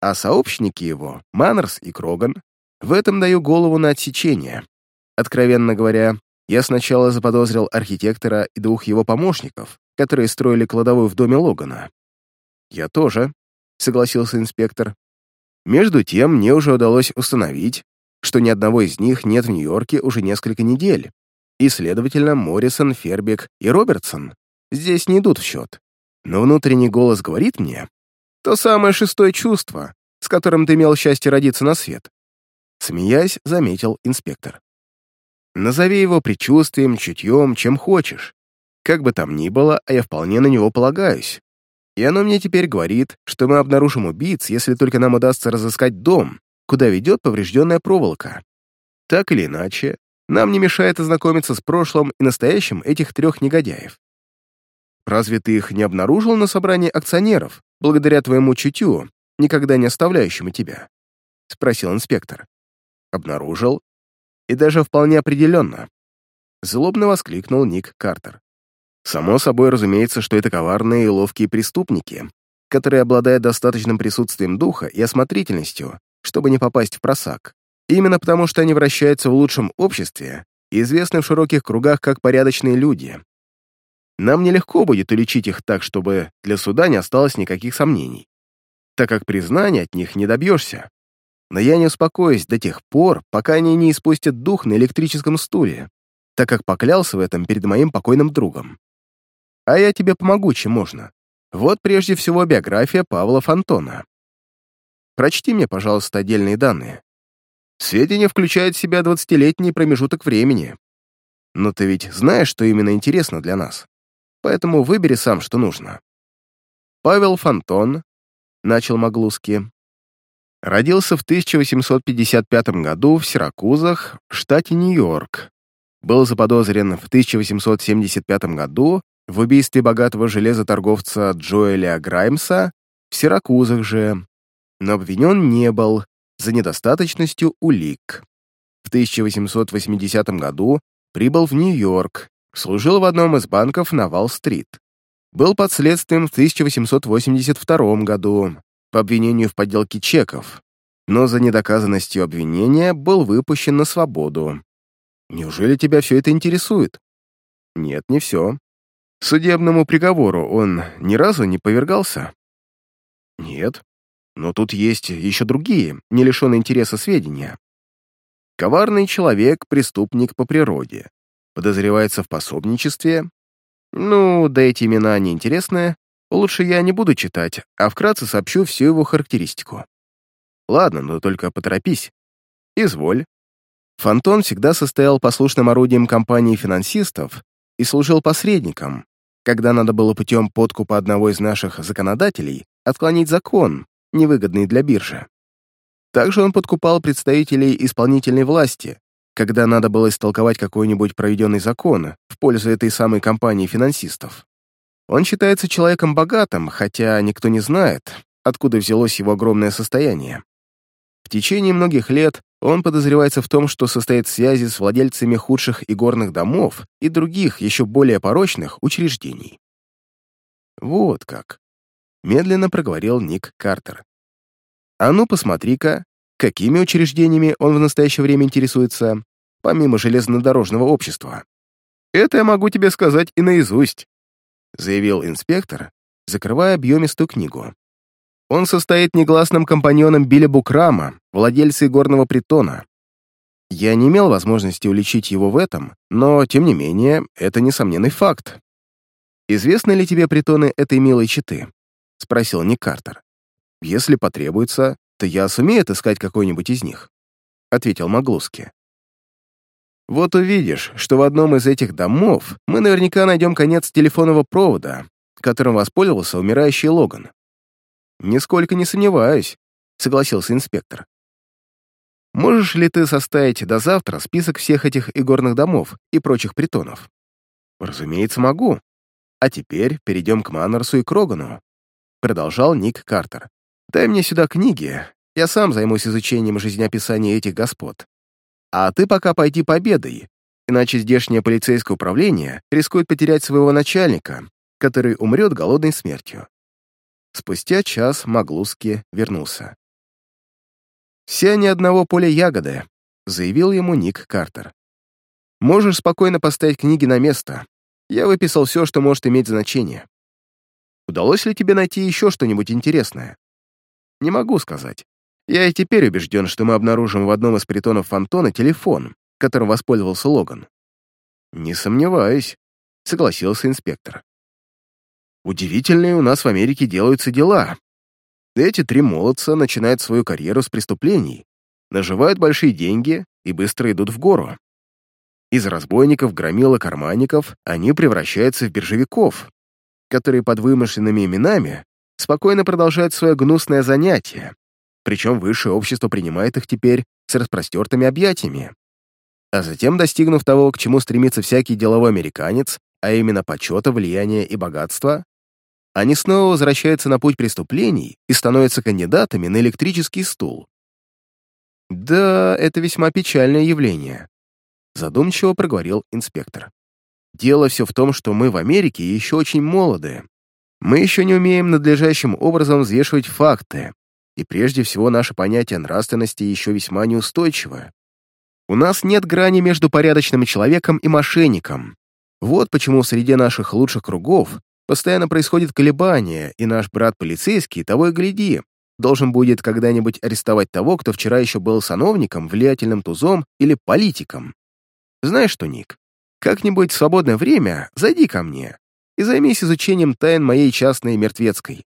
Speaker 1: А сообщники его, Маннерс и Кроган, в этом даю голову на отсечение. Откровенно говоря, я сначала заподозрил архитектора и двух его помощников, которые строили кладовую в доме Логана. «Я тоже», — согласился инспектор. «Между тем, мне уже удалось установить, что ни одного из них нет в Нью-Йорке уже несколько недель, и, следовательно, Моррисон, Фербек и Робертсон здесь не идут в счет. Но внутренний голос говорит мне, то самое шестое чувство, с которым ты имел счастье родиться на свет. Смеясь, заметил инспектор. Назови его предчувствием, чутьем, чем хочешь. Как бы там ни было, а я вполне на него полагаюсь. И оно мне теперь говорит, что мы обнаружим убийц, если только нам удастся разыскать дом, куда ведет поврежденная проволока. Так или иначе, нам не мешает ознакомиться с прошлым и настоящим этих трех негодяев. Разве ты их не обнаружил на собрании акционеров, благодаря твоему чутью, никогда не оставляющему тебя? Спросил инспектор. Обнаружил и даже вполне определенно. Злобно воскликнул Ник Картер. Само собой разумеется, что это коварные и ловкие преступники, которые обладают достаточным присутствием духа и осмотрительностью, чтобы не попасть в просак. Именно потому, что они вращаются в лучшем обществе и известны в широких кругах как порядочные люди. Нам нелегко будет уличить их так, чтобы для суда не осталось никаких сомнений, так как признания от них не добьешься но я не успокоюсь до тех пор, пока они не испустят дух на электрическом стуле, так как поклялся в этом перед моим покойным другом. А я тебе помогу, чем можно. Вот прежде всего биография Павла Фантона. Прочти мне, пожалуйста, отдельные данные. Сведения включают в себя двадцатилетний промежуток времени. Но ты ведь знаешь, что именно интересно для нас. Поэтому выбери сам, что нужно. Павел Фантон, начал Маглуски, Родился в 1855 году в Сиракузах, штате Нью-Йорк. Был заподозрен в 1875 году в убийстве богатого железоторговца Джоэля Граймса в Сиракузах же, но обвинен не был за недостаточностью улик. В 1880 году прибыл в Нью-Йорк, служил в одном из банков на Валл-стрит. Был под следствием в 1882 году, по обвинению в подделке чеков, но за недоказанностью обвинения был выпущен на свободу. Неужели тебя все это интересует? Нет, не все. Судебному приговору он ни разу не повергался? Нет. Но тут есть еще другие, не лишенные интереса сведения. Коварный человек, преступник по природе. Подозревается в пособничестве. Ну, да эти имена неинтересные. Лучше я не буду читать, а вкратце сообщу всю его характеристику. Ладно, но только поторопись. Изволь. Фонтон всегда состоял послушным орудием компании финансистов и служил посредником, когда надо было путем подкупа одного из наших законодателей отклонить закон, невыгодный для биржи. Также он подкупал представителей исполнительной власти, когда надо было истолковать какой-нибудь проведенный закон в пользу этой самой компании финансистов. Он считается человеком богатым, хотя никто не знает, откуда взялось его огромное состояние. В течение многих лет он подозревается в том, что состоит в связи с владельцами худших игорных домов и других, еще более порочных, учреждений. Вот как. Медленно проговорил Ник Картер. А ну, посмотри-ка, какими учреждениями он в настоящее время интересуется, помимо железнодорожного общества. Это я могу тебе сказать и наизусть, заявил инспектор, закрывая объемистую книгу. Он состоит негласным компаньоном Билли Букрама, владельца игорного притона. Я не имел возможности уличить его в этом, но, тем не менее, это несомненный факт. «Известны ли тебе притоны этой милой читы?» — спросил Ник Картер. «Если потребуется, то я сумею отыскать какой-нибудь из них», — ответил Маглуски. «Вот увидишь, что в одном из этих домов мы наверняка найдем конец телефонного провода, которым воспользовался умирающий Логан. «Нисколько не сомневаюсь», — согласился инспектор. «Можешь ли ты составить до завтра список всех этих игорных домов и прочих притонов?» «Разумеется, могу. А теперь перейдем к Маннерсу и Крогану», — продолжал Ник Картер. «Дай мне сюда книги, я сам займусь изучением жизнеописания этих господ. А ты пока пойди победой, иначе здешнее полицейское управление рискует потерять своего начальника, который умрет голодной смертью. Спустя час Маглуски вернулся. «Все они одного поля ягоды», — заявил ему Ник Картер. «Можешь спокойно поставить книги на место. Я выписал все, что может иметь значение. Удалось ли тебе найти еще что-нибудь интересное? Не могу сказать. Я и теперь убежден, что мы обнаружим в одном из притонов Фонтона телефон, которым воспользовался Логан. Не сомневаюсь, согласился инспектор. Удивительные у нас в Америке делаются дела. Эти три молодца начинают свою карьеру с преступлений, наживают большие деньги и быстро идут в гору. Из разбойников, громила, карманников они превращаются в биржевиков, которые под вымышленными именами спокойно продолжают свое гнусное занятие, причем высшее общество принимает их теперь с распростертыми объятиями. А затем, достигнув того, к чему стремится всякий деловой американец, а именно почета, влияния и богатства, они снова возвращаются на путь преступлений и становятся кандидатами на электрический стул. «Да, это весьма печальное явление», — задумчиво проговорил инспектор. «Дело все в том, что мы в Америке еще очень молоды. Мы еще не умеем надлежащим образом взвешивать факты, и прежде всего наше понятие нравственности еще весьма неустойчивое. У нас нет грани между порядочным человеком и мошенником. Вот почему среди наших лучших кругов Постоянно происходит колебание, и наш брат полицейский, того и гляди, должен будет когда-нибудь арестовать того, кто вчера еще был сановником, влиятельным тузом или политиком. Знаешь что, Ник, как-нибудь в свободное время зайди ко мне и займись изучением тайн моей частной мертвецкой.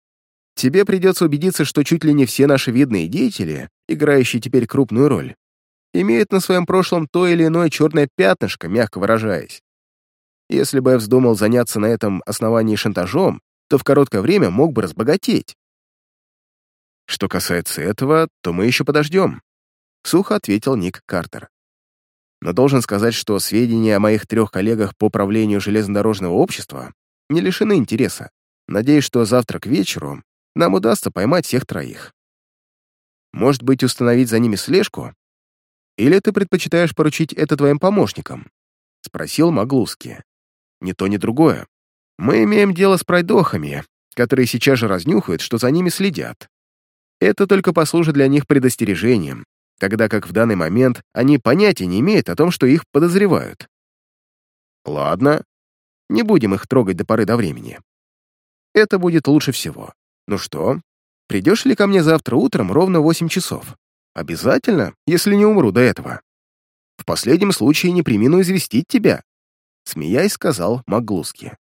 Speaker 1: Тебе придется убедиться, что чуть ли не все наши видные деятели, играющие теперь крупную роль, имеют на своем прошлом то или иное черное пятнышко, мягко выражаясь. Если бы я вздумал заняться на этом основании шантажом, то в короткое время мог бы разбогатеть. Что касается этого, то мы еще подождем, — сухо ответил Ник Картер. Но должен сказать, что сведения о моих трех коллегах по управлению железнодорожного общества не лишены интереса. Надеюсь, что завтра к вечеру нам удастся поймать всех троих. Может быть, установить за ними слежку? Или ты предпочитаешь поручить это твоим помощникам? Спросил Маглуски. Ни то, ни другое. Мы имеем дело с пройдохами, которые сейчас же разнюхают, что за ними следят. Это только послужит для них предостережением, тогда как в данный момент они понятия не имеют о том, что их подозревают. Ладно, не будем их трогать до поры до времени. Это будет лучше всего. Ну что, придешь ли ко мне завтра утром ровно в 8 часов? Обязательно, если не умру до этого. В последнем случае не примину известить тебя, смеясь, сказал Маглуски.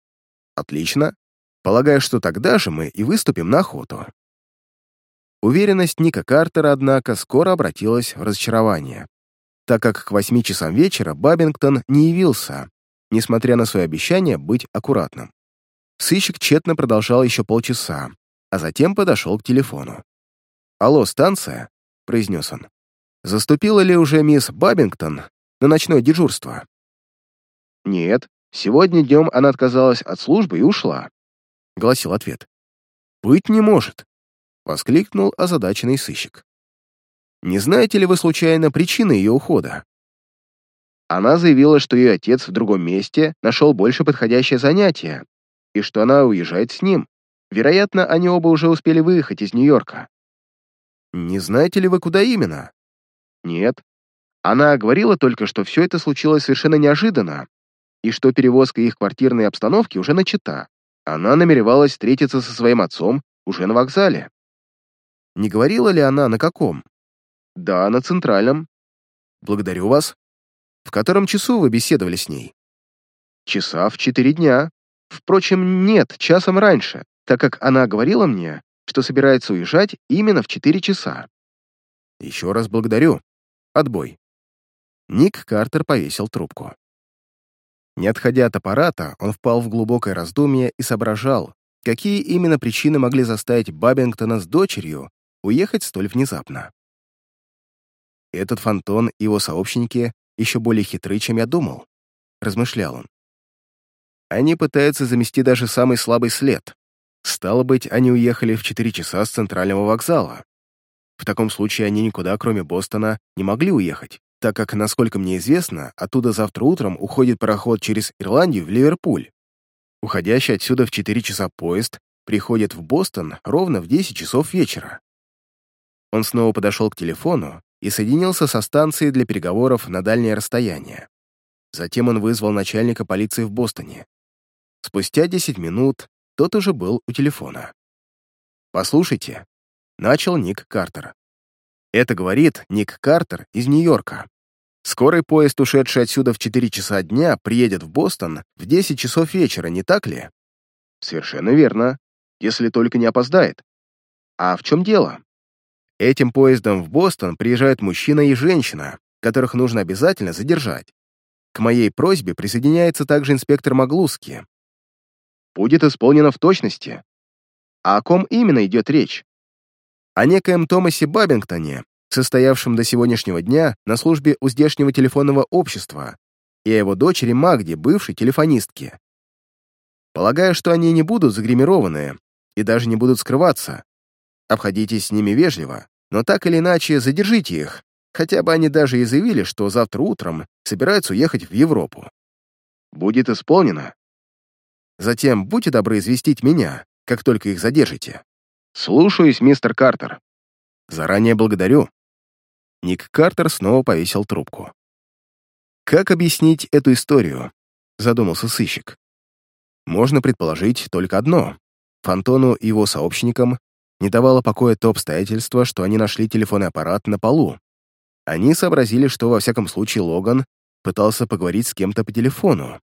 Speaker 1: Отлично. Полагаю, что тогда же мы и выступим на охоту. Уверенность Ника Картера, однако, скоро обратилась в разочарование, так как к восьми часам вечера Бабингтон не явился, несмотря на свое обещание быть аккуратным. Сыщик тщетно продолжал еще полчаса, а затем подошел к телефону. «Алло, станция?» — произнес он. «Заступила ли уже мисс Бабингтон на ночное дежурство?»
Speaker 2: «Нет, сегодня днем она отказалась от службы и ушла», — гласил ответ.
Speaker 1: «Быть не может. — воскликнул озадаченный сыщик. «Не знаете ли вы, случайно, причины ее ухода?»
Speaker 2: Она заявила, что ее отец в другом месте нашел больше подходящее занятие, и что она уезжает с ним. Вероятно, они оба уже успели выехать из Нью-Йорка.
Speaker 1: «Не знаете ли вы, куда именно?»
Speaker 2: «Нет. Она говорила только, что все это случилось совершенно неожиданно, и что перевозка их квартирной обстановки уже начата. Она намеревалась встретиться со своим отцом уже на вокзале.
Speaker 1: Не говорила ли она, на каком?
Speaker 2: Да, на центральном.
Speaker 1: Благодарю вас. В котором часу вы беседовали с ней?
Speaker 2: Часа в четыре дня. Впрочем, нет, часом раньше, так как она говорила мне, что собирается уезжать именно в четыре часа.
Speaker 1: Еще раз благодарю. Отбой. Ник Картер повесил трубку. Не отходя от аппарата, он впал в глубокое раздумье и соображал, какие именно причины могли заставить Бабингтона с дочерью уехать столь внезапно. Этот Фонтон и его сообщники еще более хитры, чем я думал, размышлял он. Они пытаются замести даже самый слабый след. Стало быть, они уехали в 4 часа с центрального вокзала. В таком случае они никуда, кроме Бостона, не могли уехать, так как, насколько мне известно, оттуда завтра утром уходит пароход через Ирландию в Ливерпуль. Уходящий отсюда в 4 часа поезд приходит в Бостон ровно в 10 часов вечера. Он снова подошел к телефону и соединился со станцией для переговоров на дальнее расстояние. Затем он вызвал начальника полиции в Бостоне. Спустя 10 минут тот уже был у телефона. «Послушайте», — начал Ник Картер. Это говорит Ник Картер из Нью-Йорка. Скорый поезд, ушедший отсюда в 4 часа дня, приедет в Бостон в 10 часов вечера, не так ли?
Speaker 2: Совершенно верно, если только не опоздает. А в чем дело?
Speaker 1: Этим поездом в Бостон приезжают мужчина и женщина, которых нужно обязательно задержать. К моей просьбе присоединяется также инспектор Маглуски.
Speaker 2: Будет исполнено в точности. А о ком именно идет речь?
Speaker 1: О некоем Томасе Бабингтоне, состоявшем до сегодняшнего дня на службе у здешнего телефонного общества, и о его дочери Магде, бывшей телефонистке. Полагаю, что они не будут загримированные и даже не будут скрываться, Обходитесь с ними вежливо, но так или иначе задержите их, хотя бы они даже и заявили, что завтра утром собираются уехать в Европу.
Speaker 2: Будет исполнено.
Speaker 1: Затем будьте добры известить меня, как только их задержите.
Speaker 2: Слушаюсь, мистер Картер.
Speaker 1: Заранее благодарю. Ник Картер снова повесил трубку. Как объяснить эту историю? Задумался сыщик. Можно предположить только одно. Фантону и его сообщникам не давало покоя то обстоятельство, что они нашли телефонный аппарат на полу. Они сообразили, что во всяком случае Логан пытался поговорить с кем-то по телефону.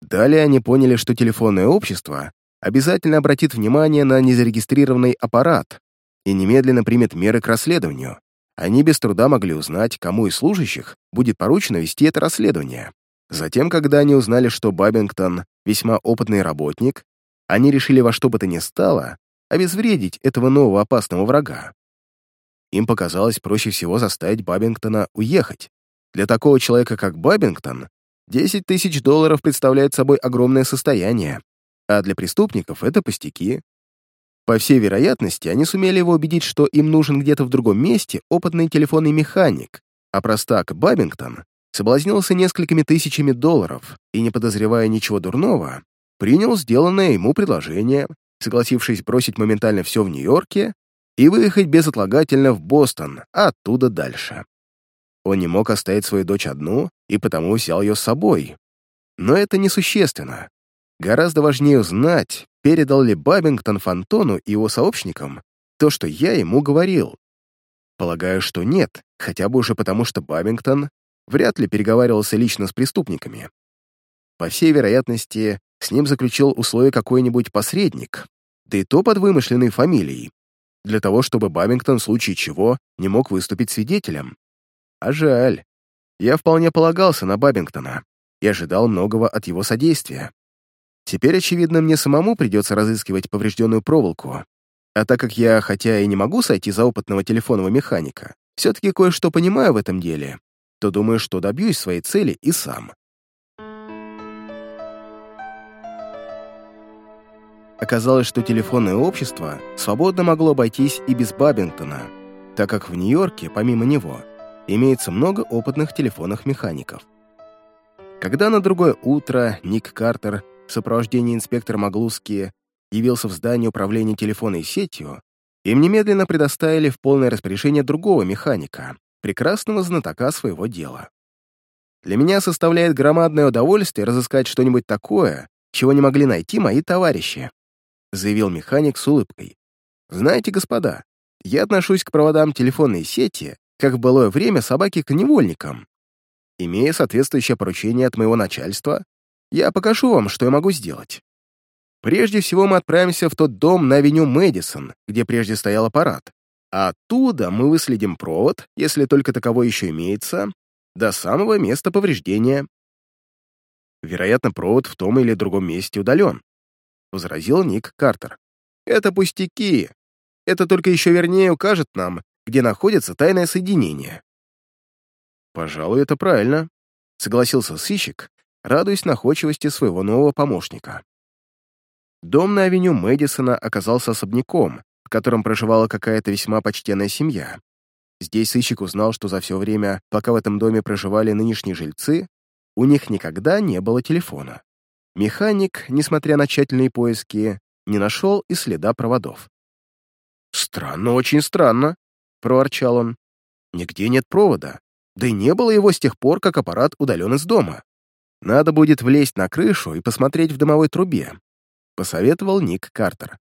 Speaker 1: Далее они поняли, что телефонное общество обязательно обратит внимание на незарегистрированный аппарат и немедленно примет меры к расследованию. Они без труда могли узнать, кому из служащих будет поручено вести это расследование. Затем, когда они узнали, что Бабингтон весьма опытный работник, они решили во что бы то ни стало обезвредить этого нового опасного врага. Им показалось проще всего заставить Бабингтона уехать. Для такого человека, как Бабингтон, 10 тысяч долларов представляет собой огромное состояние, а для преступников это пустяки. По всей вероятности, они сумели его убедить, что им нужен где-то в другом месте опытный телефонный механик, а простак Бабингтон соблазнился несколькими тысячами долларов и, не подозревая ничего дурного, принял сделанное ему предложение согласившись бросить моментально все в Нью-Йорке и выехать безотлагательно в Бостон, а оттуда дальше. Он не мог оставить свою дочь одну и потому взял ее с собой. Но это несущественно. Гораздо важнее узнать, передал ли Бабингтон Фонтону и его сообщникам то, что я ему говорил. Полагаю, что нет, хотя бы уже потому, что Бабингтон вряд ли переговаривался лично с преступниками. По всей вероятности, с ним заключил условие какой-нибудь посредник, да и то под вымышленной фамилией, для того, чтобы Бабингтон в случае чего не мог выступить свидетелем. А жаль. Я вполне полагался на Бабингтона и ожидал многого от его содействия. Теперь, очевидно, мне самому придется разыскивать поврежденную проволоку. А так как я, хотя и не могу сойти за опытного телефонного механика, все-таки кое-что понимаю в этом деле, то думаю, что добьюсь своей цели и сам. Оказалось, что телефонное общество свободно могло обойтись и без Бабингтона, так как в Нью-Йорке, помимо него, имеется много опытных телефонных механиков. Когда на другое утро Ник Картер в сопровождении инспектора Маглуски явился в здание управления телефонной сетью, им немедленно предоставили в полное распоряжение другого механика, прекрасного знатока своего дела. Для меня составляет громадное удовольствие разыскать что-нибудь такое, чего не могли найти мои товарищи заявил механик с улыбкой. «Знаете, господа, я отношусь к проводам телефонной сети, как в былое время собаки к невольникам. Имея соответствующее поручение от моего начальства, я покажу вам, что я могу сделать. Прежде всего мы отправимся в тот дом на авеню Мэдисон, где прежде стоял аппарат, а оттуда мы выследим провод, если только таковой еще имеется, до самого места повреждения. Вероятно, провод в том или другом месте удален. — возразил Ник Картер. «Это пустяки. Это только еще вернее укажет нам, где находится тайное соединение». «Пожалуй, это правильно», — согласился сыщик, радуясь находчивости своего нового помощника. Дом на авеню Мэдисона оказался особняком, в котором проживала какая-то весьма почтенная семья. Здесь сыщик узнал, что за все время, пока в этом доме проживали нынешние жильцы, у них никогда не было телефона. Механик, несмотря на тщательные поиски, не нашел и следа проводов. «Странно, очень странно», — проворчал он. «Нигде нет провода, да и не было его с тех пор, как аппарат удален из дома. Надо будет влезть на крышу и посмотреть в дымовой трубе», — посоветовал Ник Картер.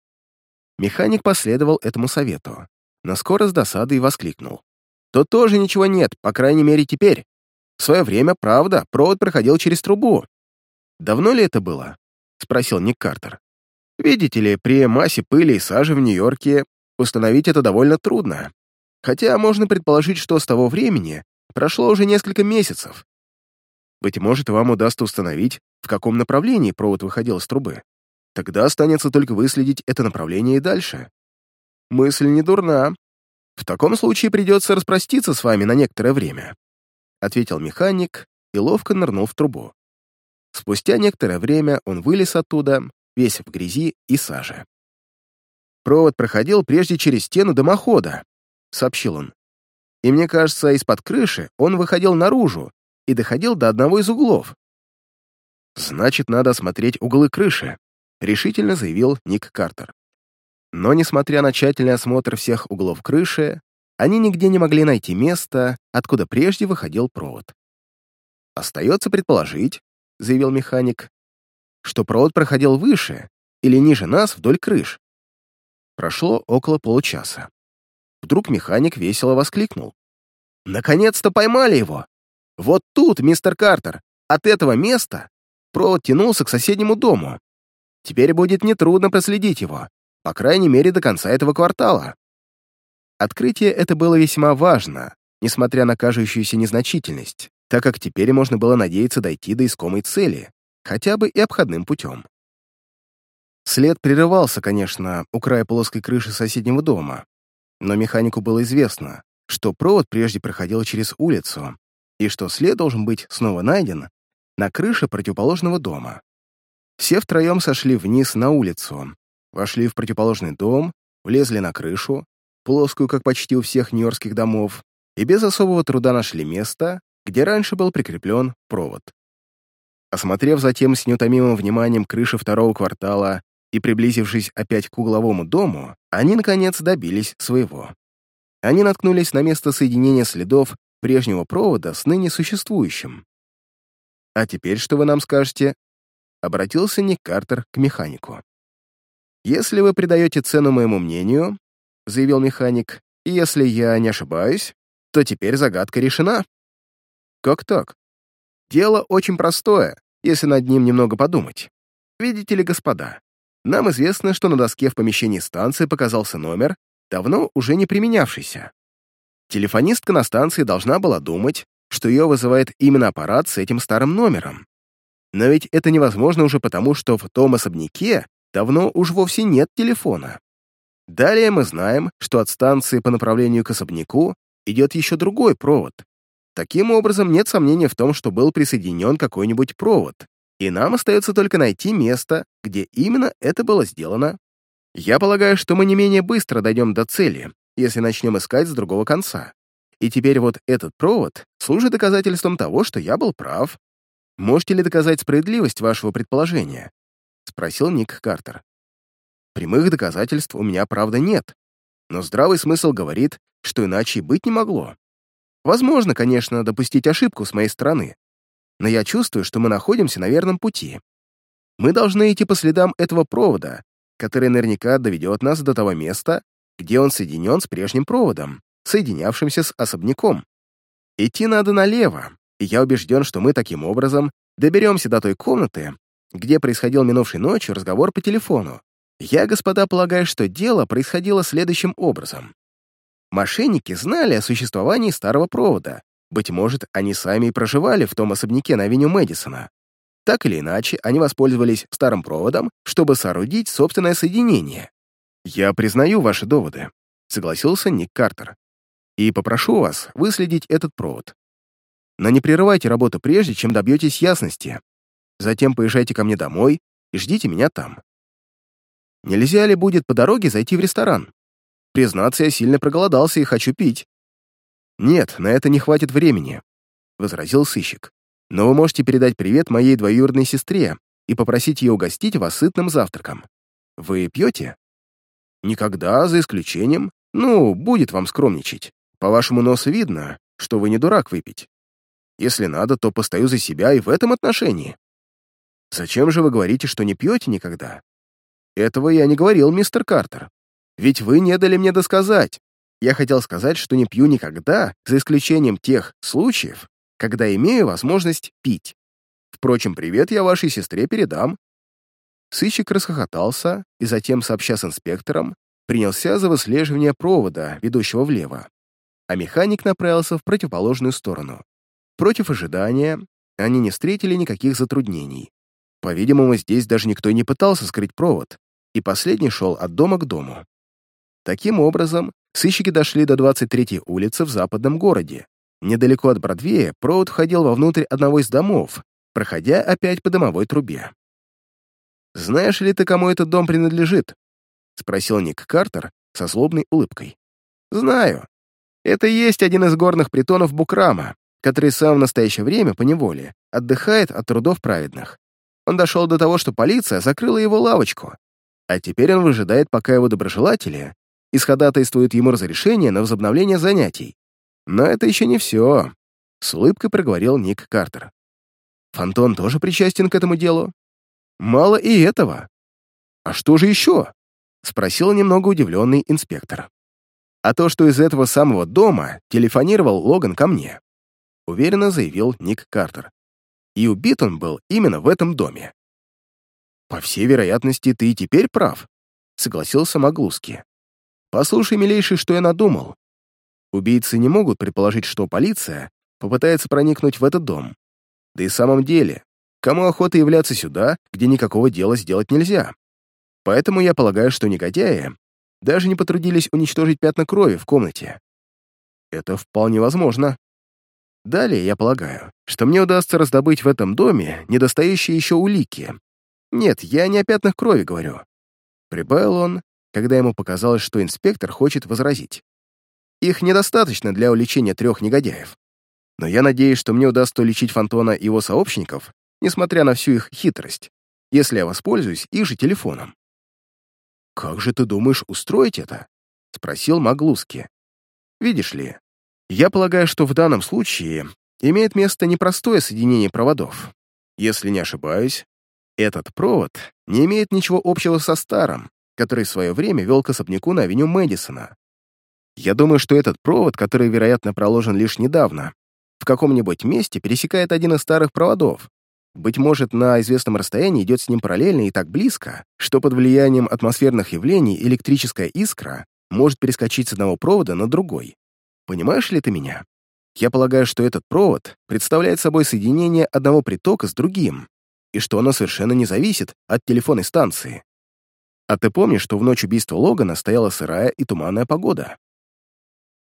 Speaker 1: Механик последовал этому совету, но скоро с досадой воскликнул. «Тут тоже ничего нет, по крайней мере, теперь. В свое время, правда, провод проходил через трубу, «Давно ли это было?» — спросил Ник Картер. «Видите ли, при массе пыли и сажи в Нью-Йорке установить это довольно трудно. Хотя можно предположить, что с того времени прошло уже несколько месяцев. Быть может, вам удастся установить, в каком направлении провод выходил из трубы. Тогда останется только выследить это направление и дальше. Мысль не дурна. В таком случае придется распроститься с вами на некоторое время», — ответил механик и ловко нырнул в трубу. Спустя некоторое время он вылез оттуда, весь в грязи и саже. «Провод проходил прежде через стену дымохода», — сообщил он. «И мне кажется, из-под крыши он выходил наружу и доходил до одного из углов». «Значит, надо осмотреть углы крыши», — решительно заявил Ник Картер. Но, несмотря на тщательный осмотр всех углов крыши, они нигде не могли найти место, откуда прежде выходил провод. Остается предположить, — заявил механик, что провод проходил выше или ниже нас вдоль крыш. Прошло около получаса. Вдруг механик весело воскликнул. «Наконец-то поймали его! Вот тут, мистер Картер, от этого места провод тянулся к соседнему дому. Теперь будет нетрудно проследить его, по крайней мере, до конца этого квартала». Открытие это было весьма важно, несмотря на кажущуюся незначительность так как теперь можно было надеяться дойти до искомой цели, хотя бы и обходным путем. След прерывался, конечно, у края плоской крыши соседнего дома, но механику было известно, что провод прежде проходил через улицу, и что след должен быть снова найден на крыше противоположного дома. Все втроем сошли вниз на улицу, вошли в противоположный дом, влезли на крышу, плоскую, как почти у всех нью-йоркских домов, и без особого труда нашли место, где раньше был прикреплен провод. Осмотрев затем с неутомимым вниманием крыши второго квартала И приблизившись опять к угловому дому, они, наконец, добились своего. Они наткнулись на место соединения следов прежнего провода с ныне существующим. «А теперь что вы нам скажете?» — обратился Ник Картер к механику. «Если вы придаете цену моему мнению», — заявил механик, «и если я не ошибаюсь, то теперь загадка решена». «Как так?» «Дело очень простое, если над ним немного подумать. Видите ли, господа, нам известно, что на доске в помещении станции показался номер, давно уже не применявшийся. Телефонистка на станции должна была думать, что ее вызывает именно аппарат с этим старым номером. Но ведь это невозможно уже потому, что в том особняке давно уж вовсе нет телефона. Далее мы знаем, что от станции по направлению к особняку идет еще другой провод. Таким образом, нет сомнения в том, что был присоединен какой-нибудь провод, и нам остается только найти место, где именно это было сделано. Я полагаю, что мы не менее быстро дойдем до цели, если начнем искать с другого конца. И теперь вот этот провод служит доказательством того, что я был прав. Можете ли доказать справедливость вашего предположения? Спросил Ник Картер. Прямых доказательств у меня, правда, нет, но здравый смысл говорит, что иначе и быть не могло. Возможно, конечно, допустить ошибку с моей стороны, но я чувствую, что мы находимся на верном пути. Мы должны идти по следам этого провода, который наверняка доведет нас до того места, где он соединен с прежним проводом, соединявшимся с особняком. Идти надо налево, и я убежден, что мы таким образом доберемся до той комнаты, где происходил минувшей ночью разговор по телефону. Я, господа, полагаю, что дело происходило следующим образом. Мошенники знали о существовании старого провода. Быть может, они сами и проживали в том особняке на авеню Мэдисона. Так или иначе, они воспользовались старым проводом, чтобы соорудить собственное соединение. «Я признаю ваши доводы», — согласился Ник Картер. «И попрошу вас выследить этот провод. Но не прерывайте работу прежде, чем добьетесь ясности. Затем поезжайте ко мне домой и ждите меня там. Нельзя ли будет по дороге зайти в ресторан? Признаться, я сильно проголодался и хочу пить». «Нет, на это не хватит времени», — возразил сыщик. «Но вы можете передать привет моей двоюродной сестре и попросить ее угостить вас сытным завтраком. Вы пьете?» Никогда, за исключением, ну, будет вам скромничать. По вашему носу видно, что вы не дурак выпить. Если надо, то постою за себя и в этом отношении. Зачем же вы говорите, что не пьете никогда? Этого я не говорил, мистер Картер. Ведь вы не дали мне досказать. Я хотел сказать, что не пью никогда, за исключением тех случаев, когда имею возможность пить. Впрочем, привет я вашей сестре передам. Сыщик расхохотался и затем, сообща с инспектором, принялся за выслеживание провода, ведущего влево, а механик направился в противоположную сторону. Против ожидания они не встретили никаких затруднений. По-видимому, здесь даже никто не пытался скрыть провод, и последний шел от дома к дому. Таким образом, сыщики дошли до 23-й улицы в западном городе. Недалеко от Бродвея провод входил вовнутрь одного из домов, проходя опять по домовой трубе. «Знаешь ли ты, кому этот дом принадлежит?» — спросил Ник Картер со злобной улыбкой. «Знаю. Это и есть один из горных притонов Букрама, который сам в настоящее время по неволе отдыхает от трудов праведных. Он дошел до того, что полиция закрыла его лавочку, а теперь он выжидает, пока его доброжелатели исходатайствуют ему разрешение на возобновление занятий. Но это еще не все», — с улыбкой проговорил Ник Картер. «Фантон тоже причастен к этому делу?» Мало и этого. А что же еще? Спросил немного удивленный инспектор. А то, что из этого самого дома телефонировал Логан ко мне. Уверенно заявил Ник Картер. И убит он был именно в этом доме. По всей вероятности, ты и теперь прав, согласился Маглуски. Послушай, милейший, что я надумал. Убийцы не могут предположить, что полиция попытается проникнуть в этот дом. Да и в самом деле, Кому охота являться сюда, где никакого дела сделать нельзя? Поэтому я полагаю, что негодяи даже не потрудились уничтожить пятна крови в комнате. Это вполне возможно. Далее я полагаю, что мне удастся раздобыть в этом доме недостающие еще улики. Нет, я не о пятнах крови говорю. Прибавил он, когда ему показалось, что инспектор хочет возразить. Их недостаточно для уличения трех негодяев. Но я надеюсь, что мне удастся уличить Фантона и его сообщников несмотря на всю их хитрость, если я воспользуюсь их же телефоном. «Как же ты думаешь устроить это?» — спросил Маглуски. «Видишь ли, я полагаю, что в данном случае имеет место непростое соединение проводов. Если не ошибаюсь, этот провод не имеет ничего общего со старым, который в свое время вел к особняку на авеню Мэдисона. Я думаю, что этот провод, который, вероятно, проложен лишь недавно, в каком-нибудь месте пересекает один из старых проводов. Быть может, на известном расстоянии идет с ним параллельно и так близко, что под влиянием атмосферных явлений электрическая искра может перескочить с одного провода на другой. Понимаешь ли ты меня? Я полагаю, что этот провод представляет собой соединение одного притока с другим, и что оно совершенно не зависит от телефонной станции. А ты помнишь, что в ночь убийства Логана стояла сырая и туманная погода?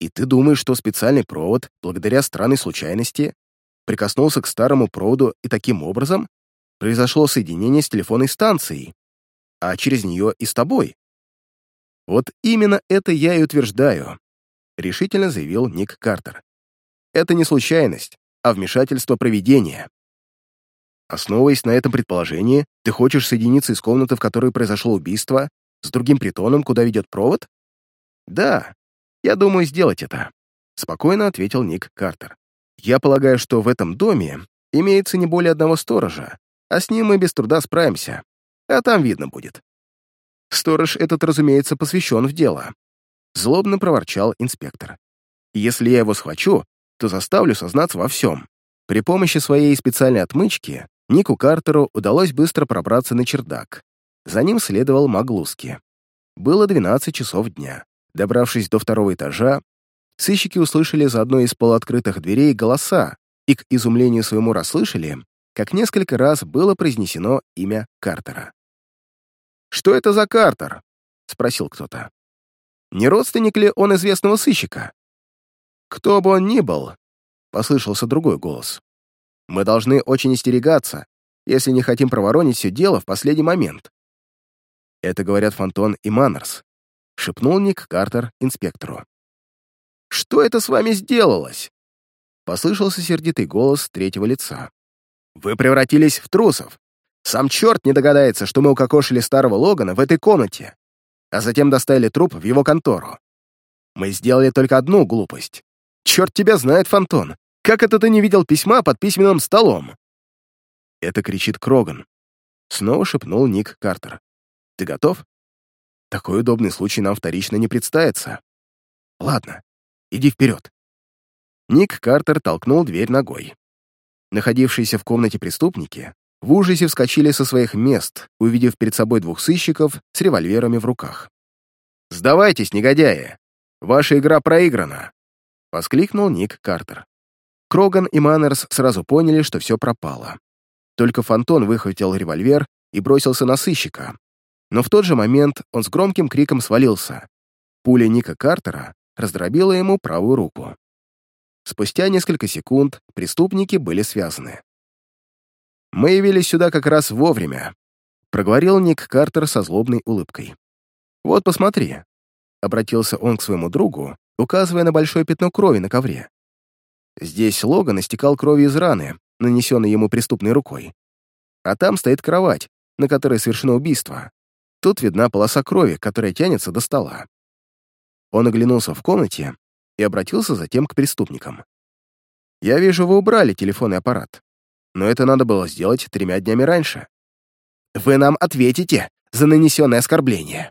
Speaker 1: И ты думаешь, что специальный провод, благодаря странной случайности, прикоснулся к старому проводу и таким образом произошло соединение с телефонной станцией, а через нее и с тобой? Вот именно это я и утверждаю, решительно заявил Ник Картер. Это не случайность, а вмешательство проведения. Основываясь на этом предположении, ты хочешь соединиться из комнаты, в которой произошло убийство, с другим притоном, куда ведет провод? Да, я думаю сделать это, спокойно ответил Ник Картер. Я полагаю, что в этом доме имеется не более одного сторожа, а с ним мы без труда справимся, а там видно будет. Сторож этот, разумеется, посвящен в дело. Злобно проворчал инспектор. Если я его схвачу, то заставлю сознаться во всем. При помощи своей специальной отмычки Нику Картеру удалось быстро пробраться на чердак. За ним следовал Маглуски. Было 12 часов дня. Добравшись до второго этажа, сыщики услышали за одной из полуоткрытых дверей голоса и, к изумлению своему, расслышали, как несколько раз было произнесено имя Картера. «Что это за Картер?» — спросил кто-то. «Не родственник ли он известного сыщика?» «Кто бы он ни был», — послышался другой голос. «Мы должны очень остерегаться, если не хотим проворонить все дело в последний момент». Это говорят Фонтон и Маннерс, — шепнул Ник Картер инспектору. «Что это с вами сделалось?» Послышался сердитый голос третьего лица. «Вы превратились в трусов. Сам черт не догадается, что мы укокошили старого Логана в этой комнате, а затем доставили труп в его контору. Мы сделали только одну глупость. Черт тебя знает, Фантон. Как это ты не видел письма под письменным столом?» Это кричит Кроган. Снова шепнул Ник Картер. «Ты готов?» Такой удобный случай нам вторично не представится. Ладно, иди вперед. Ник Картер толкнул дверь ногой. Находившиеся в комнате преступники в ужасе вскочили со своих мест, увидев перед собой двух сыщиков с револьверами в руках. «Сдавайтесь, негодяи! Ваша игра проиграна!» — воскликнул Ник Картер. Кроган и Маннерс сразу поняли, что все пропало. Только Фонтон выхватил револьвер и бросился на сыщика, но в тот же момент он с громким криком свалился. Пуля Ника Картера раздробила ему правую руку. Спустя несколько секунд преступники были связаны. «Мы явились сюда как раз вовремя», — проговорил Ник Картер со злобной улыбкой. «Вот посмотри», — обратился он к своему другу, указывая на большое пятно крови на ковре. Здесь Логан истекал кровью из раны, нанесенной ему преступной рукой. А там стоит кровать, на которой совершено убийство. Тут видна полоса крови, которая тянется до стола. Он оглянулся в комнате и обратился затем к преступникам. «Я вижу, вы убрали телефонный аппарат, но это надо было сделать тремя днями раньше. Вы нам ответите за нанесенное оскорбление!»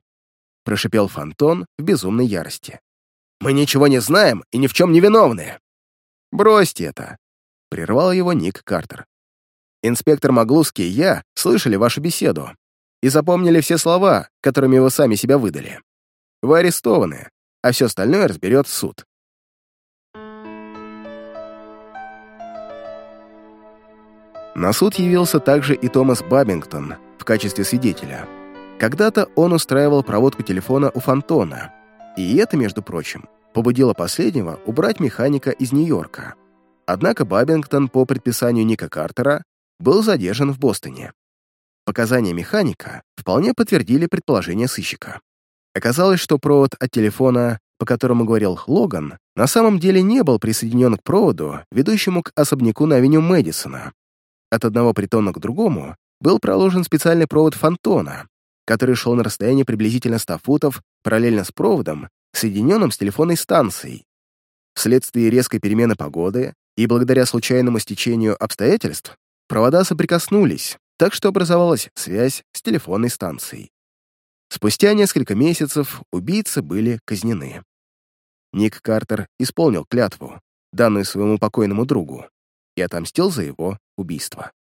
Speaker 1: прошипел Фантон в безумной ярости. «Мы ничего не знаем и ни в чем не виновны!» «Бросьте это!» — прервал его Ник Картер. «Инспектор Маглуский и я слышали вашу беседу и запомнили все слова, которыми вы сами себя выдали. Вы арестованы, а все остальное разберет суд. На суд явился также и Томас Бабингтон в качестве свидетеля. Когда-то он устраивал проводку телефона у Фонтона, и это, между прочим, побудило последнего убрать механика из Нью-Йорка. Однако Бабингтон по предписанию Ника Картера был задержан в Бостоне. Показания механика вполне подтвердили предположение сыщика. Оказалось, что провод от телефона, по которому говорил Логан, на самом деле не был присоединен к проводу, ведущему к особняку на авеню Мэдисона. От одного притона к другому был проложен специальный провод фонтона, который шел на расстоянии приблизительно 100 футов параллельно с проводом, соединенным с телефонной станцией. Вследствие резкой перемены погоды и благодаря случайному стечению обстоятельств провода соприкоснулись, так что образовалась связь с телефонной станцией. Спустя несколько месяцев убийцы были казнены. Ник Картер исполнил клятву, данную своему покойному другу, и отомстил за его убийство.